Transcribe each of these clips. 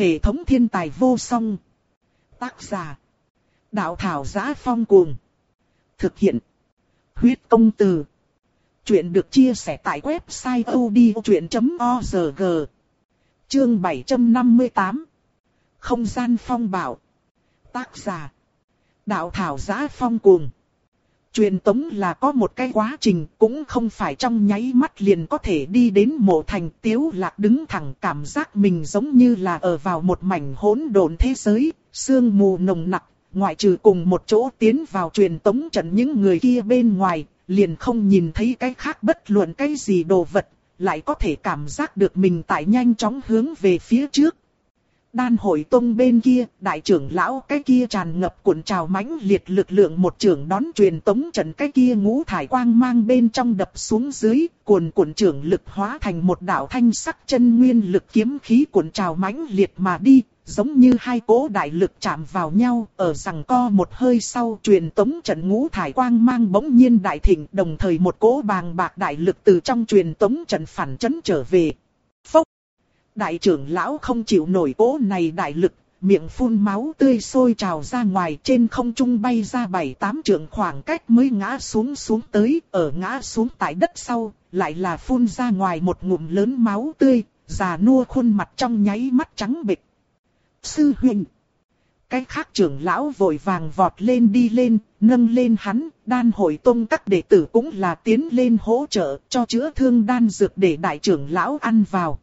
Hệ thống thiên tài vô song. Tác giả. Đạo thảo giá phong cuồng. Thực hiện. Huyết công từ. Chuyện được chia sẻ tại website odchuyện.org. Chương 758. Không gian phong bảo. Tác giả. Đạo thảo giá phong cuồng. Truyền tống là có một cái quá trình, cũng không phải trong nháy mắt liền có thể đi đến mộ thành tiếu lạc đứng thẳng cảm giác mình giống như là ở vào một mảnh hỗn độn thế giới, sương mù nồng nặc, ngoại trừ cùng một chỗ tiến vào truyền tống trận những người kia bên ngoài, liền không nhìn thấy cái khác bất luận cái gì đồ vật, lại có thể cảm giác được mình tại nhanh chóng hướng về phía trước. Đan hội tông bên kia, đại trưởng lão cái kia tràn ngập cuộn trào mãnh liệt lực lượng một trưởng đón truyền tống trận cái kia ngũ thải quang mang bên trong đập xuống dưới, cuộn cuộn trưởng lực hóa thành một đạo thanh sắc chân nguyên lực kiếm khí cuộn trào mãnh liệt mà đi, giống như hai cỗ đại lực chạm vào nhau, ở rằng co một hơi sau truyền tống trận ngũ thải quang mang bỗng nhiên đại thịnh, đồng thời một cỗ bàng bạc đại lực từ trong truyền tống trận phản chấn trở về. Phốc! Đại trưởng lão không chịu nổi cố này đại lực, miệng phun máu tươi sôi trào ra ngoài trên không trung bay ra bảy tám trượng khoảng cách mới ngã xuống xuống tới, ở ngã xuống tại đất sau, lại là phun ra ngoài một ngụm lớn máu tươi, già nua khuôn mặt trong nháy mắt trắng bệch. Sư huynh. Cái khác trưởng lão vội vàng vọt lên đi lên, nâng lên hắn, đan hội tông các đệ tử cũng là tiến lên hỗ trợ cho chữa thương đan dược để đại trưởng lão ăn vào.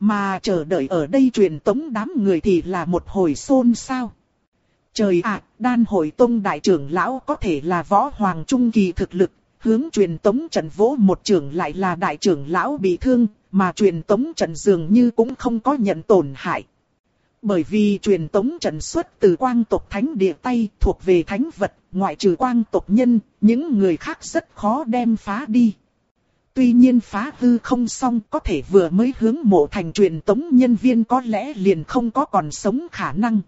Mà chờ đợi ở đây truyền tống đám người thì là một hồi xôn xao. Trời ạ, đan hội tông đại trưởng lão có thể là võ hoàng trung kỳ thực lực, hướng truyền tống trận vỗ một trưởng lại là đại trưởng lão bị thương, mà truyền tống trận dường như cũng không có nhận tổn hại. Bởi vì truyền tống trận xuất từ quang tộc thánh địa tay thuộc về thánh vật, ngoại trừ quang tộc nhân, những người khác rất khó đem phá đi. Tuy nhiên phá hư không xong có thể vừa mới hướng mộ thành truyền tống nhân viên có lẽ liền không có còn sống khả năng.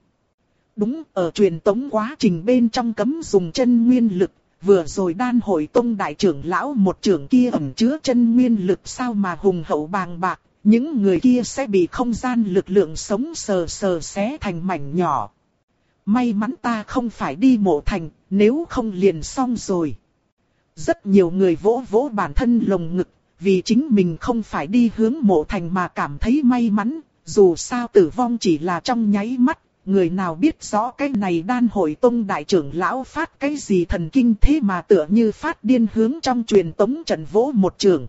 Đúng, ở truyền tống quá trình bên trong cấm dùng chân nguyên lực, vừa rồi đan hội tông đại trưởng lão một trưởng kia ẩn chứa chân nguyên lực sao mà hùng hậu bàng bạc, những người kia sẽ bị không gian lực lượng sống sờ sờ xé thành mảnh nhỏ. May mắn ta không phải đi mộ thành, nếu không liền xong rồi. Rất nhiều người vỗ vỗ bản thân lồng ngực, vì chính mình không phải đi hướng mộ thành mà cảm thấy may mắn, dù sao tử vong chỉ là trong nháy mắt, người nào biết rõ cái này đan hội tông đại trưởng lão phát cái gì thần kinh thế mà tựa như phát điên hướng trong truyền tống trận vỗ một trường.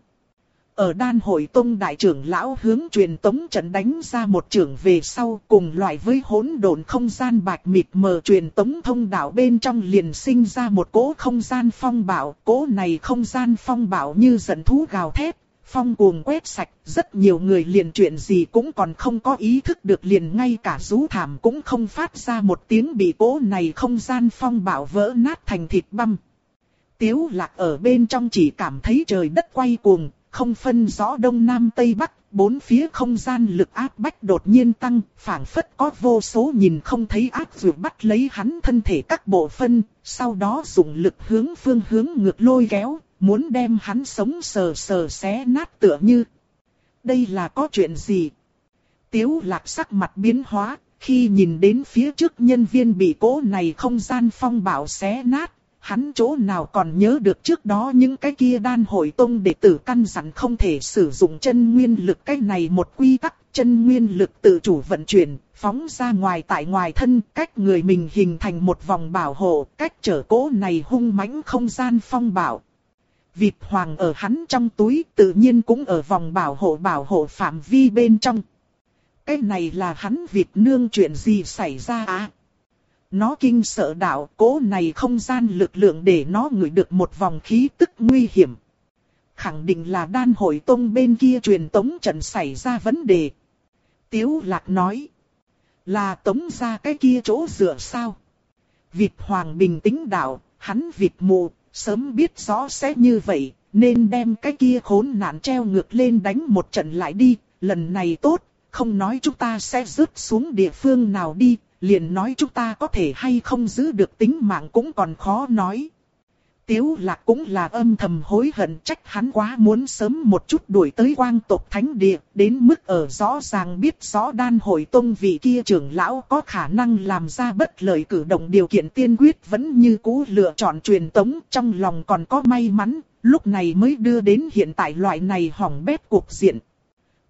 Ở đan hội tông đại trưởng lão hướng truyền tống trận đánh ra một trưởng về sau cùng loại với hỗn độn không gian bạch mịt mờ truyền tống thông đạo bên trong liền sinh ra một cỗ không gian phong bảo. Cỗ này không gian phong bảo như giận thú gào thét, phong cuồng quét sạch, rất nhiều người liền chuyện gì cũng còn không có ý thức được liền ngay cả rú thảm cũng không phát ra một tiếng bị cỗ này không gian phong bảo vỡ nát thành thịt băm. Tiếu lạc ở bên trong chỉ cảm thấy trời đất quay cuồng, không phân rõ đông nam tây bắc, bốn phía không gian lực áp bách đột nhiên tăng, phảng phất có vô số nhìn không thấy áp dược bắt lấy hắn thân thể các bộ phân, sau đó dùng lực hướng phương hướng ngược lôi kéo, muốn đem hắn sống sờ sờ xé nát tựa như. Đây là có chuyện gì? Tiếu lạc sắc mặt biến hóa, khi nhìn đến phía trước nhân viên bị cố này không gian phong bảo xé nát, hắn chỗ nào còn nhớ được trước đó những cái kia đan hội tông đệ tử căn dặn không thể sử dụng chân nguyên lực cái này một quy tắc, chân nguyên lực tự chủ vận chuyển, phóng ra ngoài tại ngoài thân, cách người mình hình thành một vòng bảo hộ, cách trở cố này hung mãnh không gian phong bảo. Vịt hoàng ở hắn trong túi tự nhiên cũng ở vòng bảo hộ bảo hộ phạm vi bên trong. Cái này là hắn vịt nương chuyện gì xảy ra à? Nó kinh sợ đạo cố này không gian lực lượng để nó ngửi được một vòng khí tức nguy hiểm. Khẳng định là đan hội tông bên kia truyền tống trận xảy ra vấn đề. Tiếu lạc nói. Là tống ra cái kia chỗ dựa sao? Vịt hoàng bình tĩnh đạo, hắn vịt mù, sớm biết rõ sẽ như vậy, nên đem cái kia khốn nạn treo ngược lên đánh một trận lại đi, lần này tốt, không nói chúng ta sẽ rớt xuống địa phương nào đi, liền nói chúng ta có thể hay không giữ được tính mạng cũng còn khó nói. Tiếu lạc cũng là âm thầm hối hận trách hắn quá muốn sớm một chút đuổi tới quang tộc thánh địa, đến mức ở rõ ràng biết rõ đan hội tông vị kia trưởng lão có khả năng làm ra bất lợi cử động điều kiện tiên quyết vẫn như cũ lựa chọn truyền tống trong lòng còn có may mắn, lúc này mới đưa đến hiện tại loại này hỏng bét cuộc diện.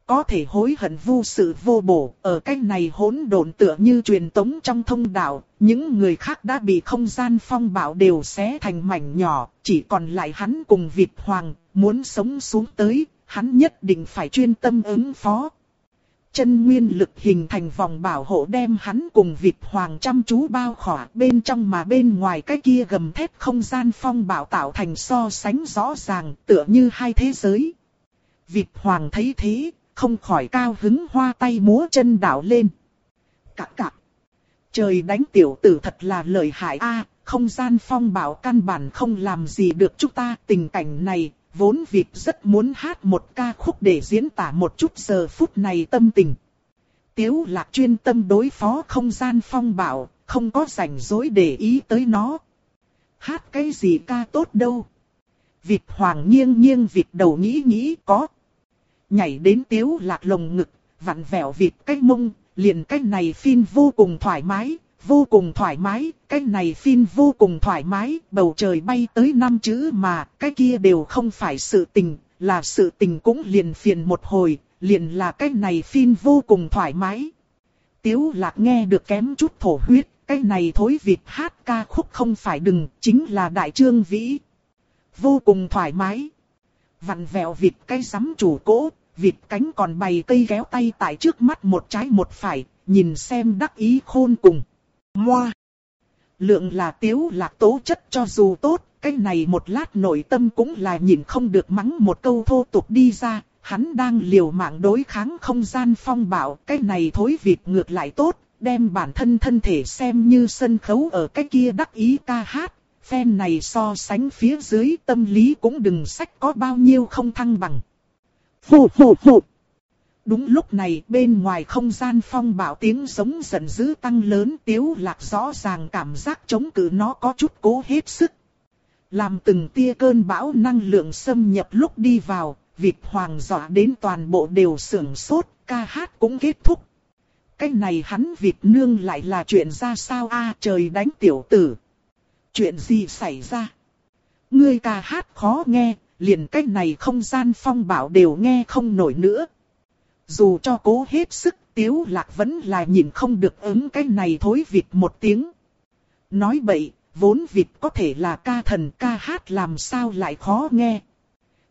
Có thể hối hận vô sự vô bổ, ở cách này hỗn độn tựa như truyền tống trong thông đạo, những người khác đã bị không gian phong bạo đều xé thành mảnh nhỏ, chỉ còn lại hắn cùng Việt Hoàng, muốn sống xuống tới, hắn nhất định phải chuyên tâm ứng phó. Chân nguyên lực hình thành vòng bảo hộ đem hắn cùng Việt Hoàng chăm chú bao khỏa bên trong mà bên ngoài cái kia gầm thép không gian phong bảo tạo thành so sánh rõ ràng tựa như hai thế giới. Việt Hoàng thấy thế, không khỏi cao hứng hoa tay múa chân đảo lên. Cạc cạc. Trời đánh tiểu tử thật là lợi hại a không gian phong bảo căn bản không làm gì được chúng ta. Tình cảnh này, vốn việc rất muốn hát một ca khúc để diễn tả một chút giờ phút này tâm tình. Tiếu lạc chuyên tâm đối phó không gian phong bảo, không có rảnh rỗi để ý tới nó. Hát cái gì ca tốt đâu. việc hoàng nghiêng nghiêng việc đầu nghĩ nghĩ có, nhảy đến tiếu lạc lồng ngực, vặn vẹo vịt cái mông, liền cái này phim vô cùng thoải mái, vô cùng thoải mái, cái này phim vô cùng thoải mái, bầu trời bay tới năm chữ mà, cái kia đều không phải sự tình, là sự tình cũng liền phiền một hồi, liền là cái này phim vô cùng thoải mái. Tiếu lạc nghe được kém chút thổ huyết, cái này thối vịt hát ca khúc không phải đừng, chính là đại trương vĩ. Vô cùng thoải mái. Vặn vẹo vịt cái sắm chủ cỗ, vịt cánh còn bày cây kéo tay tại trước mắt một trái một phải, nhìn xem đắc ý khôn cùng. Moa! Lượng là tiếu lạc tố chất cho dù tốt, cái này một lát nội tâm cũng là nhìn không được mắng một câu thô tục đi ra, hắn đang liều mạng đối kháng không gian phong bạo, cái này thối vịt ngược lại tốt, đem bản thân thân thể xem như sân khấu ở cái kia đắc ý ca hát, phen này so sánh phía dưới tâm lý cũng đừng sách có bao nhiêu không thăng bằng. Phụ phụ phụ. Đúng lúc này bên ngoài không gian phong bảo tiếng giống giận dữ tăng lớn tiếu lạc rõ ràng cảm giác chống cự nó có chút cố hết sức. Làm từng tia cơn bão năng lượng xâm nhập lúc đi vào, vịt hoàng dọa đến toàn bộ đều sưởng sốt, ca hát cũng kết thúc. Cái này hắn vịt nương lại là chuyện ra sao a trời đánh tiểu tử. Chuyện gì xảy ra? Ngươi ca hát khó nghe, liền cách này không gian phong bảo đều nghe không nổi nữa. Dù cho cố hết sức tiếu lạc vẫn là nhìn không được ứng cái này thối vịt một tiếng. Nói bậy, vốn vịt có thể là ca thần ca hát làm sao lại khó nghe.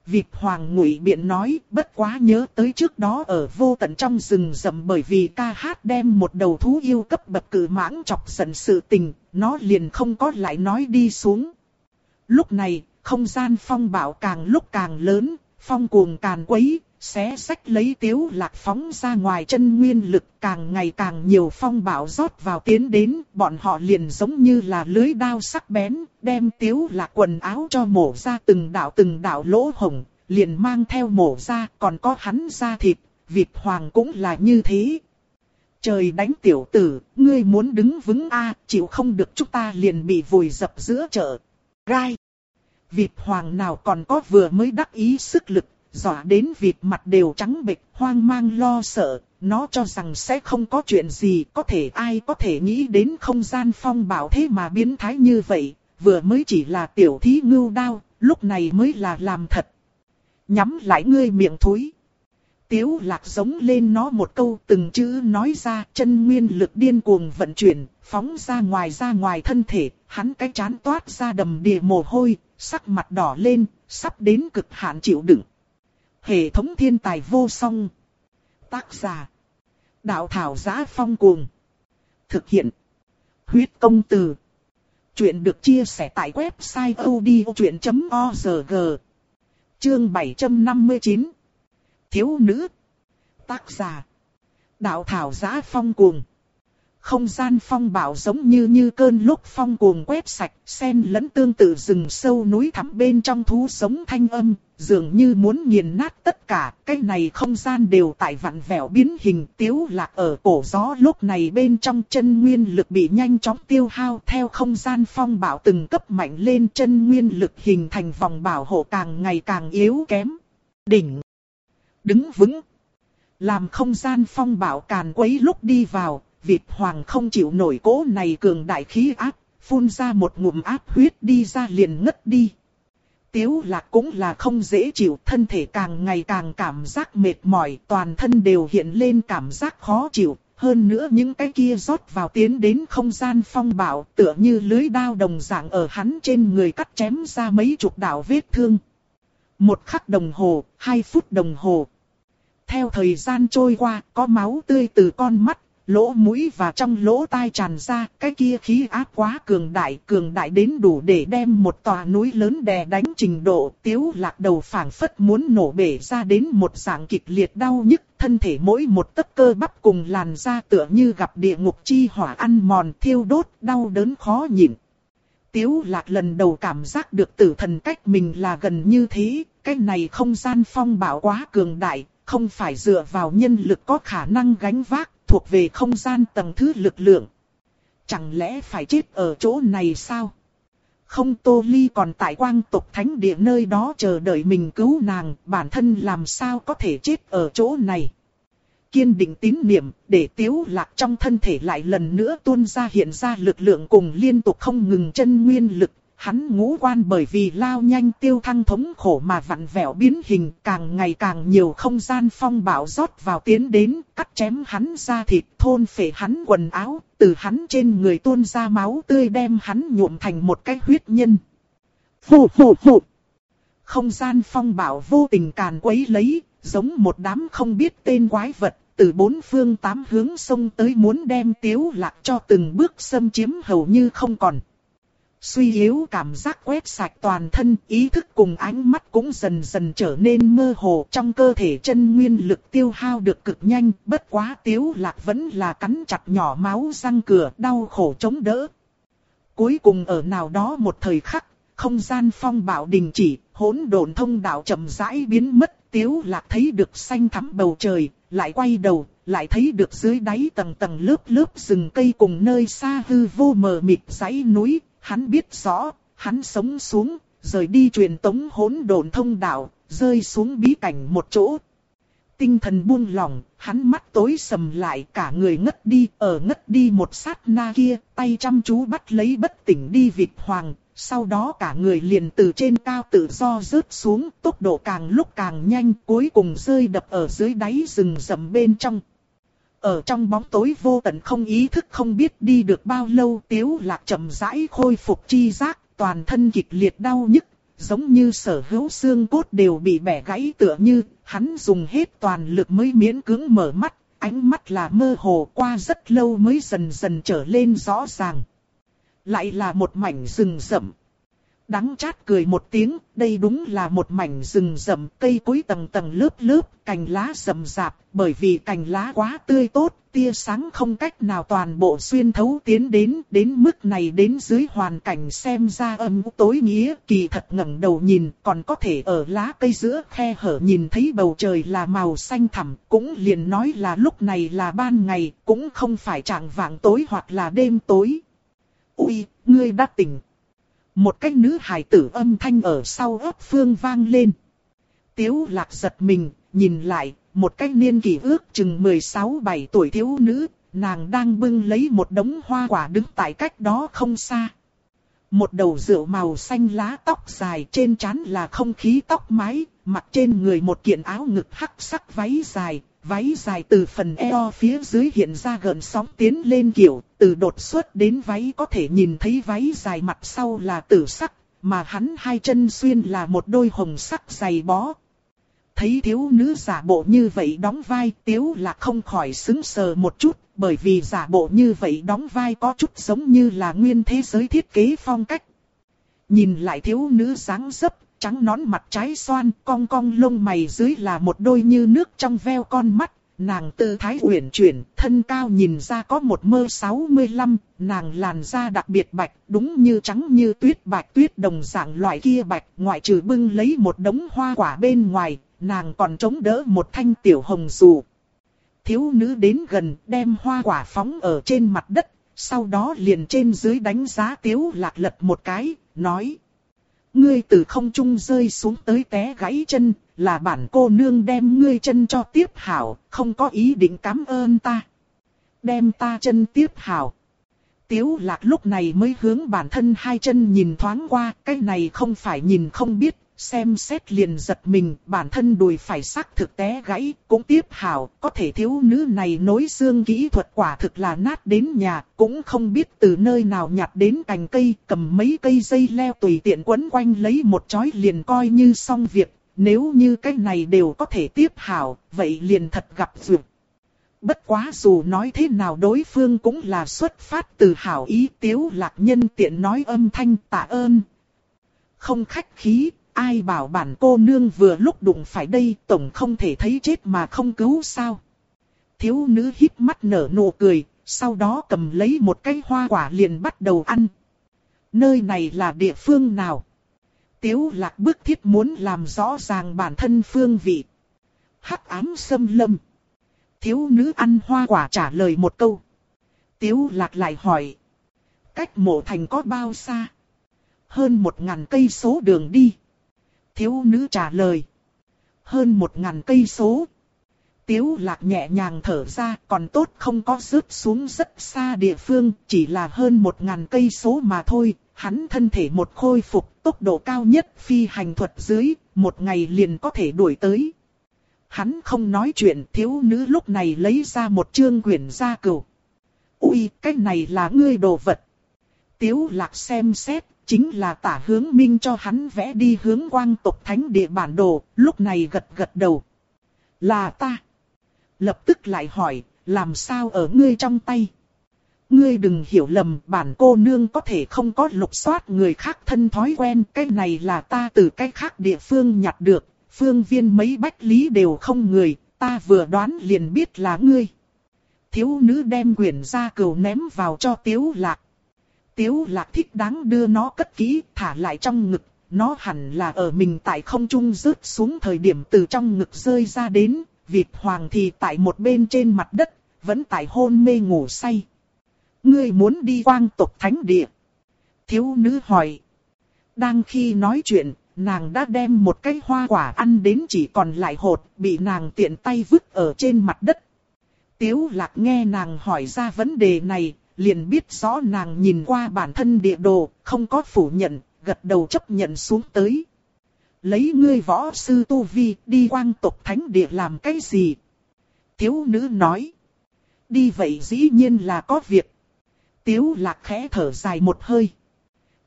Vịt hoàng ngụy biện nói, bất quá nhớ tới trước đó ở vô tận trong rừng rậm bởi vì ca hát đem một đầu thú yêu cấp bậc cử mãng chọc giận sự tình, nó liền không có lại nói đi xuống. Lúc này, không gian phong bạo càng lúc càng lớn, phong cuồng càn quấy, xé sách lấy tiếu lạc phóng ra ngoài chân nguyên lực càng ngày càng nhiều phong bạo rót vào tiến đến, bọn họ liền giống như là lưới đao sắc bén, đem tiếu lạc quần áo cho mổ ra từng đạo từng đạo lỗ hồng, liền mang theo mổ ra, còn có hắn ra thịt, vịt hoàng cũng là như thế. Trời đánh tiểu tử, ngươi muốn đứng vững a chịu không được chúng ta liền bị vùi dập giữa chợ. Gai! Vịt hoàng nào còn có vừa mới đắc ý sức lực, dọa đến vịt mặt đều trắng bệch, hoang mang lo sợ, nó cho rằng sẽ không có chuyện gì, có thể ai có thể nghĩ đến không gian phong bảo thế mà biến thái như vậy, vừa mới chỉ là tiểu thí ngưu đao, lúc này mới là làm thật. Nhắm lại ngươi miệng thối. Tiếu lạc giống lên nó một câu từng chữ nói ra chân nguyên lực điên cuồng vận chuyển, phóng ra ngoài ra ngoài thân thể, hắn cái chán toát ra đầm đìa mồ hôi, sắc mặt đỏ lên, sắp đến cực hạn chịu đựng. Hệ thống thiên tài vô song. Tác giả. Đạo thảo giá phong cuồng. Thực hiện. Huyết công từ. Chuyện được chia sẻ tại website odchuyện.org. Chương 759. Thiếu nữ. Tác giả. Đạo thảo giá phong cuồng. Không gian phong bạo giống như như cơn lúc phong cuồng quét sạch, sen lẫn tương tự rừng sâu núi thẳm bên trong thú sống thanh âm, dường như muốn nghiền nát tất cả, cái này không gian đều tại vặn vẹo biến hình tiếu lạc ở cổ gió lúc này bên trong chân nguyên lực bị nhanh chóng tiêu hao theo không gian phong bạo từng cấp mạnh lên chân nguyên lực hình thành vòng bảo hộ càng ngày càng yếu kém. Đỉnh. Đứng vững. Làm không gian phong bảo càn quấy lúc đi vào, Việt Hoàng không chịu nổi cố này cường đại khí áp, phun ra một ngụm áp huyết đi ra liền ngất đi. Tiếu lạc cũng là không dễ chịu, thân thể càng ngày càng cảm giác mệt mỏi, toàn thân đều hiện lên cảm giác khó chịu. Hơn nữa những cái kia rót vào tiến đến không gian phong bảo, tựa như lưới đao đồng dạng ở hắn trên người cắt chém ra mấy chục đạo vết thương. Một khắc đồng hồ, hai phút đồng hồ. Theo thời gian trôi qua, có máu tươi từ con mắt, lỗ mũi và trong lỗ tai tràn ra, cái kia khí áp quá cường đại, cường đại đến đủ để đem một tòa núi lớn đè đánh trình độ, tiếu lạc đầu phảng phất muốn nổ bể ra đến một dạng kịch liệt đau nhức, thân thể mỗi một tấc cơ bắp cùng làn da tựa như gặp địa ngục chi hỏa ăn mòn thiêu đốt, đau đớn khó nhịn. Tiếu lạc lần đầu cảm giác được tử thần cách mình là gần như thế, cái này không gian phong bảo quá cường đại, không phải dựa vào nhân lực có khả năng gánh vác, thuộc về không gian tầng thứ lực lượng. Chẳng lẽ phải chết ở chỗ này sao? Không Tô Ly còn tại quang tộc thánh địa nơi đó chờ đợi mình cứu nàng, bản thân làm sao có thể chết ở chỗ này. Kiên định tín niệm, để tiếu lạc trong thân thể lại lần nữa tuôn ra hiện ra lực lượng cùng liên tục không ngừng chân nguyên lực, hắn ngũ quan bởi vì lao nhanh tiêu thăng thống khổ mà vặn vẹo biến hình càng ngày càng nhiều không gian phong bạo rót vào tiến đến, cắt chém hắn ra thịt thôn phệ hắn quần áo, từ hắn trên người tuôn ra máu tươi đem hắn nhuộm thành một cái huyết nhân. Phù phù phù. Không gian phong bạo vô tình càn quấy lấy, giống một đám không biết tên quái vật, từ bốn phương tám hướng sông tới muốn đem tiếu lạc cho từng bước xâm chiếm hầu như không còn. Suy yếu cảm giác quét sạch toàn thân, ý thức cùng ánh mắt cũng dần dần trở nên mơ hồ. Trong cơ thể chân nguyên lực tiêu hao được cực nhanh, bất quá tiếu lạc vẫn là cắn chặt nhỏ máu răng cửa đau khổ chống đỡ. Cuối cùng ở nào đó một thời khắc, không gian phong bạo đình chỉ, hỗn độn thông đạo chậm rãi biến mất, tiếu lạc thấy được xanh thắm bầu trời, lại quay đầu, lại thấy được dưới đáy tầng tầng lớp lớp rừng cây cùng nơi xa hư vô mờ mịt dãy núi, Hắn biết rõ, hắn sống xuống, rời đi truyền tống hỗn độn thông đạo, rơi xuống bí cảnh một chỗ. Tinh thần buông lỏng, hắn mắt tối sầm lại cả người ngất đi, ở ngất đi một sát na kia, tay chăm chú bắt lấy bất tỉnh đi vịt hoàng, sau đó cả người liền từ trên cao tự do rớt xuống, tốc độ càng lúc càng nhanh, cuối cùng rơi đập ở dưới đáy rừng rậm bên trong. Ở trong bóng tối vô tận không ý thức không biết đi được bao lâu tiếu lạc chậm rãi khôi phục chi giác, toàn thân kịch liệt đau nhức, giống như sở hữu xương cốt đều bị bẻ gãy tựa như, hắn dùng hết toàn lực mới miễn cưỡng mở mắt, ánh mắt là mơ hồ qua rất lâu mới dần dần trở lên rõ ràng. Lại là một mảnh rừng rậm. Đắng chát cười một tiếng, đây đúng là một mảnh rừng rậm, cây cối tầng tầng lớp lớp, cành lá rậm rạp, bởi vì cành lá quá tươi tốt, tia sáng không cách nào toàn bộ xuyên thấu tiến đến, đến mức này đến dưới hoàn cảnh xem ra âm tối nghĩa, kỳ thật ngẩng đầu nhìn, còn có thể ở lá cây giữa khe hở nhìn thấy bầu trời là màu xanh thẳm, cũng liền nói là lúc này là ban ngày, cũng không phải trạng vạng tối hoặc là đêm tối. Ui, ngươi đã tỉnh. Một cái nữ hài tử âm thanh ở sau ấp phương vang lên. Tiếu lạc giật mình, nhìn lại, một cái niên kỷ ước chừng 16-17 tuổi thiếu nữ, nàng đang bưng lấy một đống hoa quả đứng tại cách đó không xa. Một đầu rượu màu xanh lá tóc dài trên trán là không khí tóc mái, mặc trên người một kiện áo ngực hắc sắc váy dài, váy dài từ phần eo phía dưới hiện ra gần sóng tiến lên kiểu, từ đột xuất đến váy có thể nhìn thấy váy dài mặt sau là tử sắc, mà hắn hai chân xuyên là một đôi hồng sắc dày bó. Thấy thiếu nữ giả bộ như vậy đóng vai tiếu là không khỏi xứng sờ một chút, bởi vì giả bộ như vậy đóng vai có chút giống như là nguyên thế giới thiết kế phong cách. Nhìn lại thiếu nữ sáng dấp, trắng nón mặt trái xoan, cong cong lông mày dưới là một đôi như nước trong veo con mắt, nàng tư thái uyển chuyển, thân cao nhìn ra có một mơ 65, nàng làn da đặc biệt bạch, đúng như trắng như tuyết bạch tuyết đồng dạng loại kia bạch, ngoại trừ bưng lấy một đống hoa quả bên ngoài, nàng còn chống đỡ một thanh tiểu hồng dù. Thiếu nữ đến gần, đem hoa quả phóng ở trên mặt đất, sau đó liền trên dưới đánh giá tiếu lạc lật một cái, nói. Ngươi từ không trung rơi xuống tới té gãy chân, là bản cô nương đem ngươi chân cho tiếp hảo, không có ý định cảm ơn ta. Đem ta chân tiếp hảo. Tiếu lạc lúc này mới hướng bản thân hai chân nhìn thoáng qua, cái này không phải nhìn không biết, xem xét liền giật mình, bản thân đùi phải sắc thực té gãy, cũng tiếp hảo, có thể thiếu nữ này nối xương kỹ thuật quả thực là nát đến nhà, cũng không biết từ nơi nào nhặt đến cành cây, cầm mấy cây dây leo tùy tiện quấn quanh lấy một chói liền coi như xong việc, nếu như cái này đều có thể tiếp hảo, vậy liền thật gặp dược. Bất quá dù nói thế nào đối phương cũng là xuất phát từ hảo ý tiếu lạc nhân tiện nói âm thanh tạ ơn. Không khách khí, ai bảo bản cô nương vừa lúc đụng phải đây tổng không thể thấy chết mà không cứu sao. Thiếu nữ hít mắt nở nụ cười, sau đó cầm lấy một cái hoa quả liền bắt đầu ăn. Nơi này là địa phương nào? Tiếu lạc bức thiết muốn làm rõ ràng bản thân phương vị. Hắc ám xâm lâm. Thiếu nữ ăn hoa quả trả lời một câu. Tiếu lạc lại hỏi. Cách mộ thành có bao xa? Hơn một ngàn cây số đường đi. Thiếu nữ trả lời. Hơn một ngàn cây số. Tiếu lạc nhẹ nhàng thở ra còn tốt không có rớt xuống rất xa địa phương, chỉ là hơn một ngàn cây số mà thôi, hắn thân thể một khôi phục tốc độ cao nhất phi hành thuật dưới, một ngày liền có thể đuổi tới. Hắn không nói chuyện thiếu nữ lúc này lấy ra một chương quyển gia cửu. Ui, cái này là ngươi đồ vật. Tiếu lạc xem xét, chính là tả hướng minh cho hắn vẽ đi hướng quang tộc thánh địa bản đồ, lúc này gật gật đầu. Là ta. Lập tức lại hỏi, làm sao ở ngươi trong tay? Ngươi đừng hiểu lầm, bản cô nương có thể không có lục soát người khác thân thói quen, cái này là ta từ cái khác địa phương nhặt được, phương viên mấy bách lý đều không người, ta vừa đoán liền biết là ngươi. Thiếu nữ đem quyển ra cừu ném vào cho tiếu lạc. Tiếu lạc thích đáng đưa nó cất kỹ, thả lại trong ngực, nó hẳn là ở mình tại không trung rớt xuống thời điểm từ trong ngực rơi ra đến, vịt hoàng thì tại một bên trên mặt đất, vẫn tại hôn mê ngủ say. Ngươi muốn đi quang tộc thánh địa. Thiếu nữ hỏi. Đang khi nói chuyện, nàng đã đem một cái hoa quả ăn đến chỉ còn lại hột, bị nàng tiện tay vứt ở trên mặt đất. Tiếu lạc nghe nàng hỏi ra vấn đề này, liền biết rõ nàng nhìn qua bản thân địa đồ, không có phủ nhận, gật đầu chấp nhận xuống tới. Lấy ngươi võ sư tu vi đi quang tộc thánh địa làm cái gì? Thiếu nữ nói. Đi vậy dĩ nhiên là có việc. Tiếu lạc khẽ thở dài một hơi.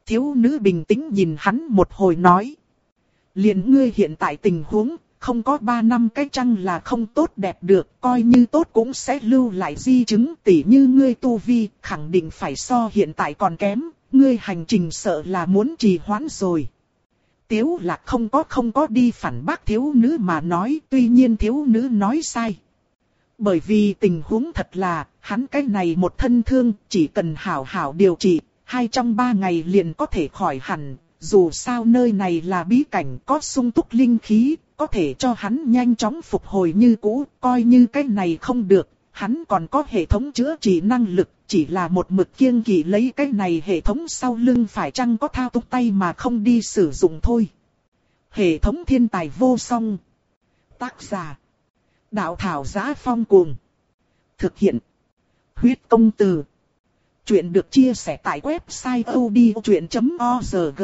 Thiếu nữ bình tĩnh nhìn hắn một hồi nói. liền ngươi hiện tại tình huống, không có ba năm cái chăng là không tốt đẹp được, coi như tốt cũng sẽ lưu lại di chứng tỉ như ngươi tu vi, khẳng định phải so hiện tại còn kém, ngươi hành trình sợ là muốn trì hoãn rồi. Tiếu là không có không có đi phản bác thiếu nữ mà nói, tuy nhiên thiếu nữ nói sai. Bởi vì tình huống thật là, hắn cái này một thân thương, chỉ cần hảo hảo điều trị, hai trong ba ngày liền có thể khỏi hẳn. Dù sao nơi này là bí cảnh có sung túc linh khí, có thể cho hắn nhanh chóng phục hồi như cũ, coi như cái này không được, hắn còn có hệ thống chữa trị năng lực, chỉ là một mực kiêng kỵ lấy cái này hệ thống sau lưng phải chăng có thao túng tay mà không đi sử dụng thôi. Hệ thống thiên tài vô song. Tác giả. Đạo thảo giá phong cuồng. Thực hiện. Huyết công từ. Chuyện được chia sẻ tại website odchuyện.org.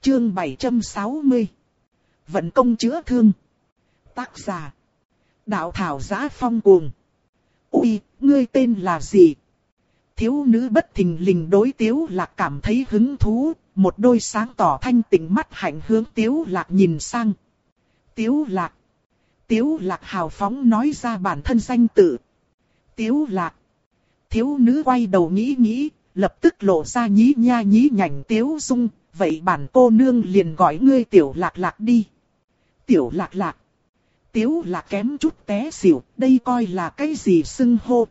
Chương 760. Vận công chữa thương. Tác giả. Đạo thảo giá phong cuồng. Ui, ngươi tên là gì? Thiếu nữ bất thình lình đối tiếu lạc cảm thấy hứng thú, một đôi sáng tỏ thanh tịnh mắt hạnh hướng tiếu lạc nhìn sang. Tiếu lạc. Tiếu lạc hào phóng nói ra bản thân danh tự. Tiếu lạc. Thiếu nữ quay đầu nghĩ nghĩ, lập tức lộ ra nhí nha nhí nhảnh tiếu dung, vậy bản cô nương liền gọi ngươi tiểu lạc lạc đi. Tiểu lạc lạc. Tiếu là kém chút té xỉu, đây coi là cái gì xưng hô.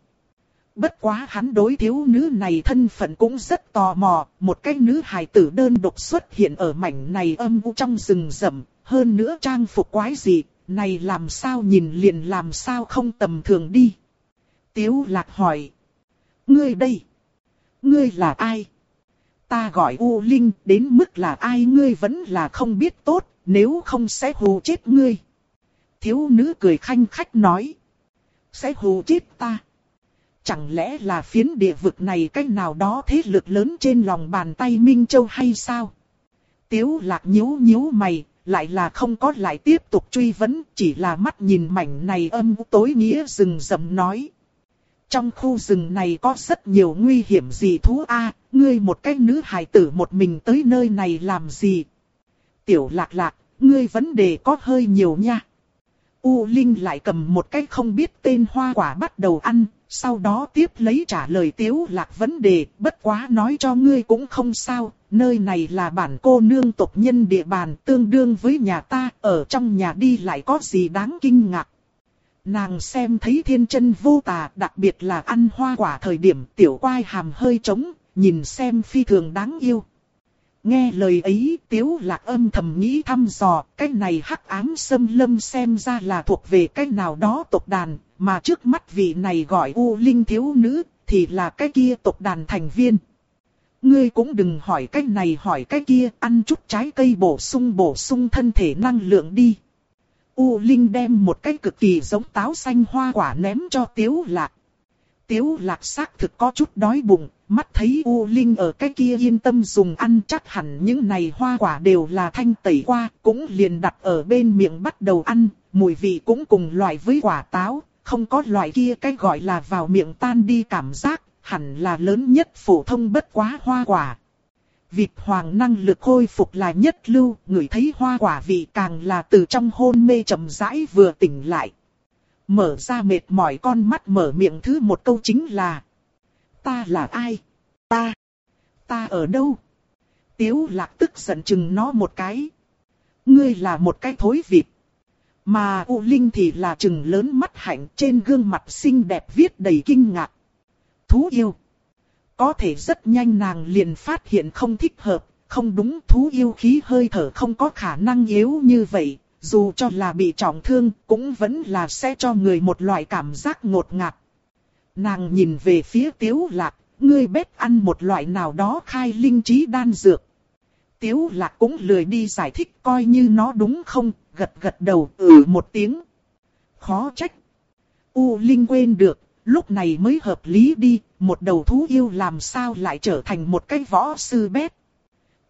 Bất quá hắn đối thiếu nữ này thân phận cũng rất tò mò, một cái nữ hài tử đơn độc xuất hiện ở mảnh này âm u trong rừng rậm, hơn nữa trang phục quái gì, này làm sao nhìn liền làm sao không tầm thường đi. Tiếu lạc hỏi. Ngươi đây. Ngươi là ai? Ta gọi U Linh đến mức là ai ngươi vẫn là không biết tốt, nếu không sẽ hù chết ngươi. Thiếu nữ cười khanh khách nói. Sẽ hù chết ta. Chẳng lẽ là phiến địa vực này cách nào đó thế lực lớn trên lòng bàn tay Minh Châu hay sao? Tiếu lạc nhíu nhíu mày, lại là không có lại tiếp tục truy vấn, chỉ là mắt nhìn mảnh này âm tối nghĩa rừng rậm nói. Trong khu rừng này có rất nhiều nguy hiểm gì thú a ngươi một cái nữ hài tử một mình tới nơi này làm gì? Tiểu lạc lạc, ngươi vấn đề có hơi nhiều nha. U Linh lại cầm một cái không biết tên hoa quả bắt đầu ăn, sau đó tiếp lấy trả lời tiếu lạc vấn đề, bất quá nói cho ngươi cũng không sao, nơi này là bản cô nương tộc nhân địa bàn tương đương với nhà ta, ở trong nhà đi lại có gì đáng kinh ngạc. Nàng xem thấy thiên chân vô tà, đặc biệt là ăn hoa quả thời điểm tiểu quai hàm hơi trống, nhìn xem phi thường đáng yêu. Nghe lời ấy, tiếu lạc âm thầm nghĩ thăm dò, cái này hắc ám sâm lâm xem ra là thuộc về cái nào đó tộc đàn, mà trước mắt vị này gọi U Linh thiếu nữ, thì là cái kia tộc đàn thành viên. Ngươi cũng đừng hỏi cái này hỏi cái kia, ăn chút trái cây bổ sung bổ sung thân thể năng lượng đi. U Linh đem một cái cực kỳ giống táo xanh hoa quả ném cho Tiếu Lạc. Tiếu Lạc xác thực có chút đói bụng, mắt thấy U Linh ở cái kia yên tâm dùng ăn chắc hẳn những này hoa quả đều là thanh tẩy qua, cũng liền đặt ở bên miệng bắt đầu ăn, mùi vị cũng cùng loại với quả táo, không có loại kia cái gọi là vào miệng tan đi cảm giác, hẳn là lớn nhất phổ thông bất quá hoa quả. Vịt hoàng năng lực khôi phục là nhất lưu, người thấy hoa quả vị càng là từ trong hôn mê chậm rãi vừa tỉnh lại. Mở ra mệt mỏi con mắt mở miệng thứ một câu chính là Ta là ai? Ta? Ta ở đâu? Tiếu lạc tức giận chừng nó một cái. Ngươi là một cái thối vịt. Mà U Linh thì là chừng lớn mắt hạnh trên gương mặt xinh đẹp viết đầy kinh ngạc. Thú yêu. Có thể rất nhanh nàng liền phát hiện không thích hợp, không đúng thú yêu khí hơi thở không có khả năng yếu như vậy, dù cho là bị trọng thương cũng vẫn là sẽ cho người một loại cảm giác ngột ngạt. Nàng nhìn về phía tiếu lạc, ngươi bếp ăn một loại nào đó khai linh trí đan dược. Tiếu lạc cũng lười đi giải thích coi như nó đúng không, gật gật đầu ừ một tiếng. Khó trách. U Linh quên được, lúc này mới hợp lý đi, một đầu thú yêu làm sao lại trở thành một cái võ sư bếp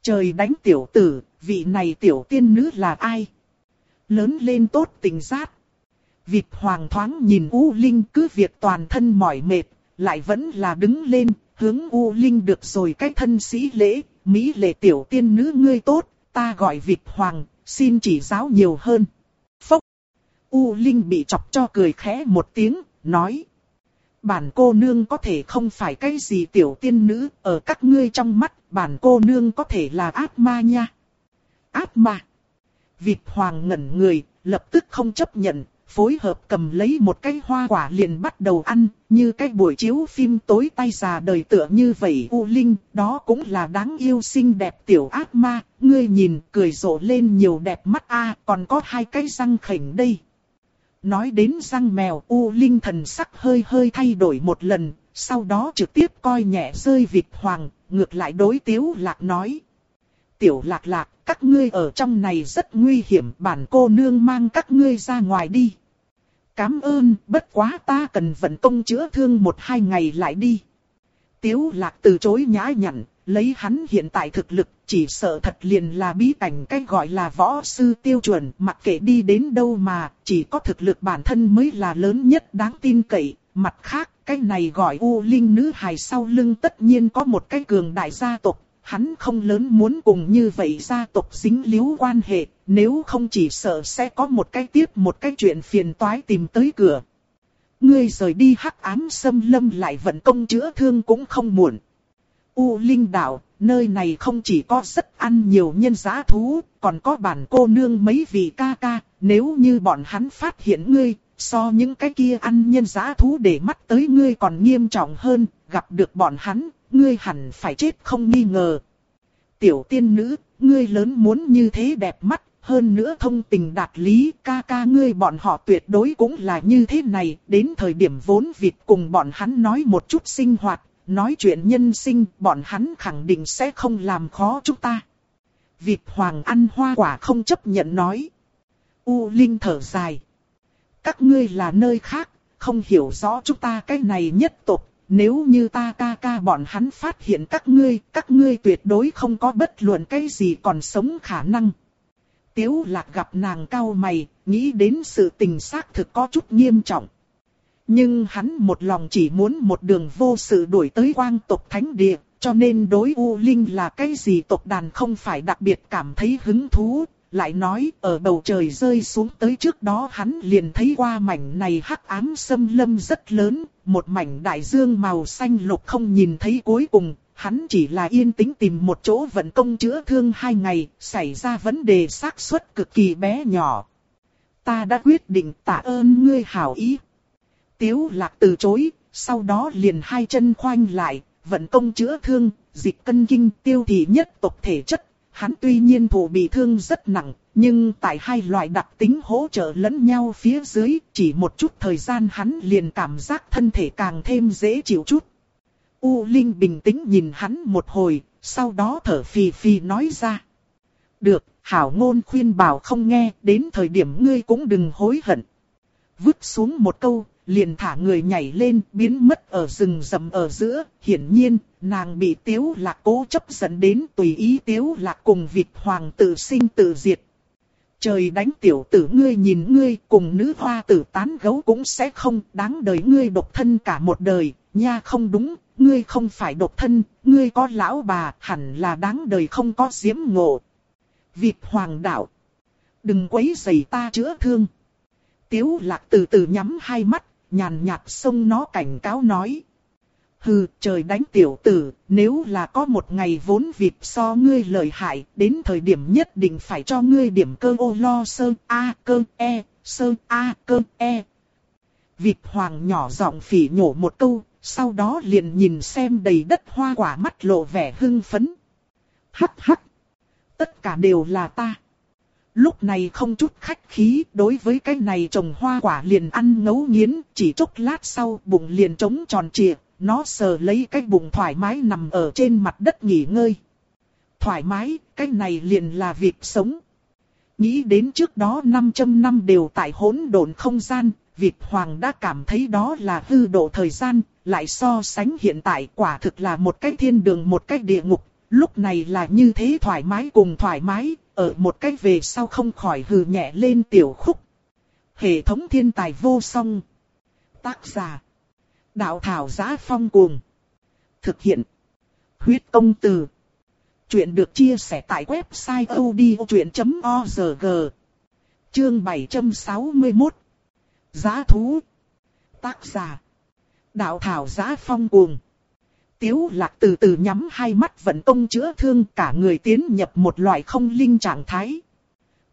Trời đánh tiểu tử, vị này tiểu tiên nữ là ai? Lớn lên tốt tình giác. Vịt hoàng thoáng nhìn U Linh cứ việc toàn thân mỏi mệt, lại vẫn là đứng lên, hướng U Linh được rồi cái thân sĩ lễ, Mỹ lệ tiểu tiên nữ ngươi tốt, ta gọi vịt hoàng, xin chỉ giáo nhiều hơn. Phốc. U Linh bị chọc cho cười khẽ một tiếng, nói. Bản cô nương có thể không phải cái gì tiểu tiên nữ, ở các ngươi trong mắt, bản cô nương có thể là ác ma nha. Ác ma. Vịt hoàng ngẩn người, lập tức không chấp nhận, phối hợp cầm lấy một cái hoa quả liền bắt đầu ăn, như cái buổi chiếu phim tối tay già đời tựa như vậy U Linh, đó cũng là đáng yêu xinh đẹp tiểu ác ma, ngươi nhìn cười rộ lên nhiều đẹp mắt a còn có hai cái răng khỉnh đây. Nói đến răng mèo U Linh thần sắc hơi hơi thay đổi một lần, sau đó trực tiếp coi nhẹ rơi vịt hoàng, ngược lại đối tiếu lạc nói. Tiểu lạc lạc, các ngươi ở trong này rất nguy hiểm, bản cô nương mang các ngươi ra ngoài đi. Cám ơn, bất quá ta cần vận công chữa thương một hai ngày lại đi. Tiếu lạc từ chối nhã nhặn, lấy hắn hiện tại thực lực, chỉ sợ thật liền là bí cảnh cái gọi là võ sư tiêu chuẩn, mặc kệ đi đến đâu mà, chỉ có thực lực bản thân mới là lớn nhất đáng tin cậy. Mặt khác, cái này gọi U Linh nữ hài sau lưng tất nhiên có một cái cường đại gia tộc, hắn không lớn muốn cùng như vậy gia tộc dính líu quan hệ, nếu không chỉ sợ sẽ có một cái tiếp một cái chuyện phiền toái tìm tới cửa. Ngươi rời đi hắc ám xâm lâm lại vận công chữa thương cũng không muộn. U Linh đạo, nơi này không chỉ có rất ăn nhiều nhân giá thú, còn có bản cô nương mấy vị ca ca, nếu như bọn hắn phát hiện ngươi, so những cái kia ăn nhân giá thú để mắt tới ngươi còn nghiêm trọng hơn, gặp được bọn hắn, ngươi hẳn phải chết không nghi ngờ. Tiểu tiên nữ, ngươi lớn muốn như thế đẹp mắt, hơn nữa thông tình đạt lý, ca ca ngươi bọn họ tuyệt đối cũng là như thế này, đến thời điểm vốn vịt cùng bọn hắn nói một chút sinh hoạt, nói chuyện nhân sinh, bọn hắn khẳng định sẽ không làm khó chúng ta. Vịt hoàng ăn hoa quả không chấp nhận nói. U Linh thở dài. Các ngươi là nơi khác, không hiểu rõ chúng ta cái này nhất tộc. Nếu như ta ca ca bọn hắn phát hiện các ngươi, các ngươi tuyệt đối không có bất luận cái gì còn sống khả năng. Tiếu lạc gặp nàng cao mày, nghĩ đến sự tình xác thực có chút nghiêm trọng. Nhưng hắn một lòng chỉ muốn một đường vô sự đuổi tới quang tộc thánh địa, cho nên đối U Linh là cái gì tộc đàn không phải đặc biệt cảm thấy hứng thú. Lại nói ở bầu trời rơi xuống tới trước đó hắn liền thấy qua mảnh này hắc ám sâm lâm rất lớn, một mảnh đại dương màu xanh lục không nhìn thấy cuối cùng, hắn chỉ là yên tĩnh tìm một chỗ vận công chữa thương hai ngày, xảy ra vấn đề xác suất cực kỳ bé nhỏ. Ta đã quyết định tạ ơn ngươi hảo ý. Tiếu lạc từ chối, sau đó liền hai chân khoanh lại, vận công chữa thương, dịch cân kinh tiêu thị nhất tộc thể chất. Hắn tuy nhiên thủ bị thương rất nặng, nhưng tại hai loại đặc tính hỗ trợ lẫn nhau phía dưới, chỉ một chút thời gian hắn liền cảm giác thân thể càng thêm dễ chịu chút. U Linh bình tĩnh nhìn hắn một hồi, sau đó thở phì phì nói ra. Được, hảo ngôn khuyên bảo không nghe, đến thời điểm ngươi cũng đừng hối hận. Vứt xuống một câu, liền thả người nhảy lên, biến mất ở rừng rậm ở giữa, hiển nhiên, nàng bị tiếu lạc cố chấp dẫn đến tùy ý tiếu lạc cùng vịt hoàng tự sinh tự diệt. Trời đánh tiểu tử ngươi nhìn ngươi cùng nữ hoa tử tán gấu cũng sẽ không đáng đời ngươi độc thân cả một đời, nha không đúng, ngươi không phải độc thân, ngươi có lão bà, hẳn là đáng đời không có diễm ngộ. Vịt hoàng đạo. Đừng quấy rầy ta chữa thương. Tiếu lạc từ từ nhắm hai mắt, nhàn nhạt xông nó cảnh cáo nói. Hừ, trời đánh tiểu tử, nếu là có một ngày vốn vịt so ngươi lợi hại, đến thời điểm nhất định phải cho ngươi điểm cơ ô lo sơ A cơ E, sơ A cơ E. Vịt hoàng nhỏ giọng phỉ nhổ một câu, sau đó liền nhìn xem đầy đất hoa quả mắt lộ vẻ hưng phấn. Hắc hắc, tất cả đều là ta. Lúc này không chút khách khí, đối với cái này trồng hoa quả liền ăn ngấu nghiến, chỉ chốc lát sau bụng liền trống tròn trịa, nó sờ lấy cái bụng thoải mái nằm ở trên mặt đất nghỉ ngơi. Thoải mái, cái này liền là việc sống. Nghĩ đến trước đó 500 năm đều tại hỗn độn không gian, Việt Hoàng đã cảm thấy đó là hư độ thời gian, lại so sánh hiện tại quả thực là một cái thiên đường một cái địa ngục, lúc này là như thế thoải mái cùng thoải mái, ở một cách về sau không khỏi hừ nhẹ lên tiểu khúc. Hệ thống thiên tài vô song. Tác giả. Đạo thảo giá phong cuồng. Thực hiện. Huyết công từ. Chuyện được chia sẻ tại website odchuyện.org. Chương 761. Giá thú. Tác giả. Đạo thảo giá phong cuồng. Tiếu lạc từ từ nhắm hai mắt vận công chữa thương cả người tiến nhập một loại không linh trạng thái.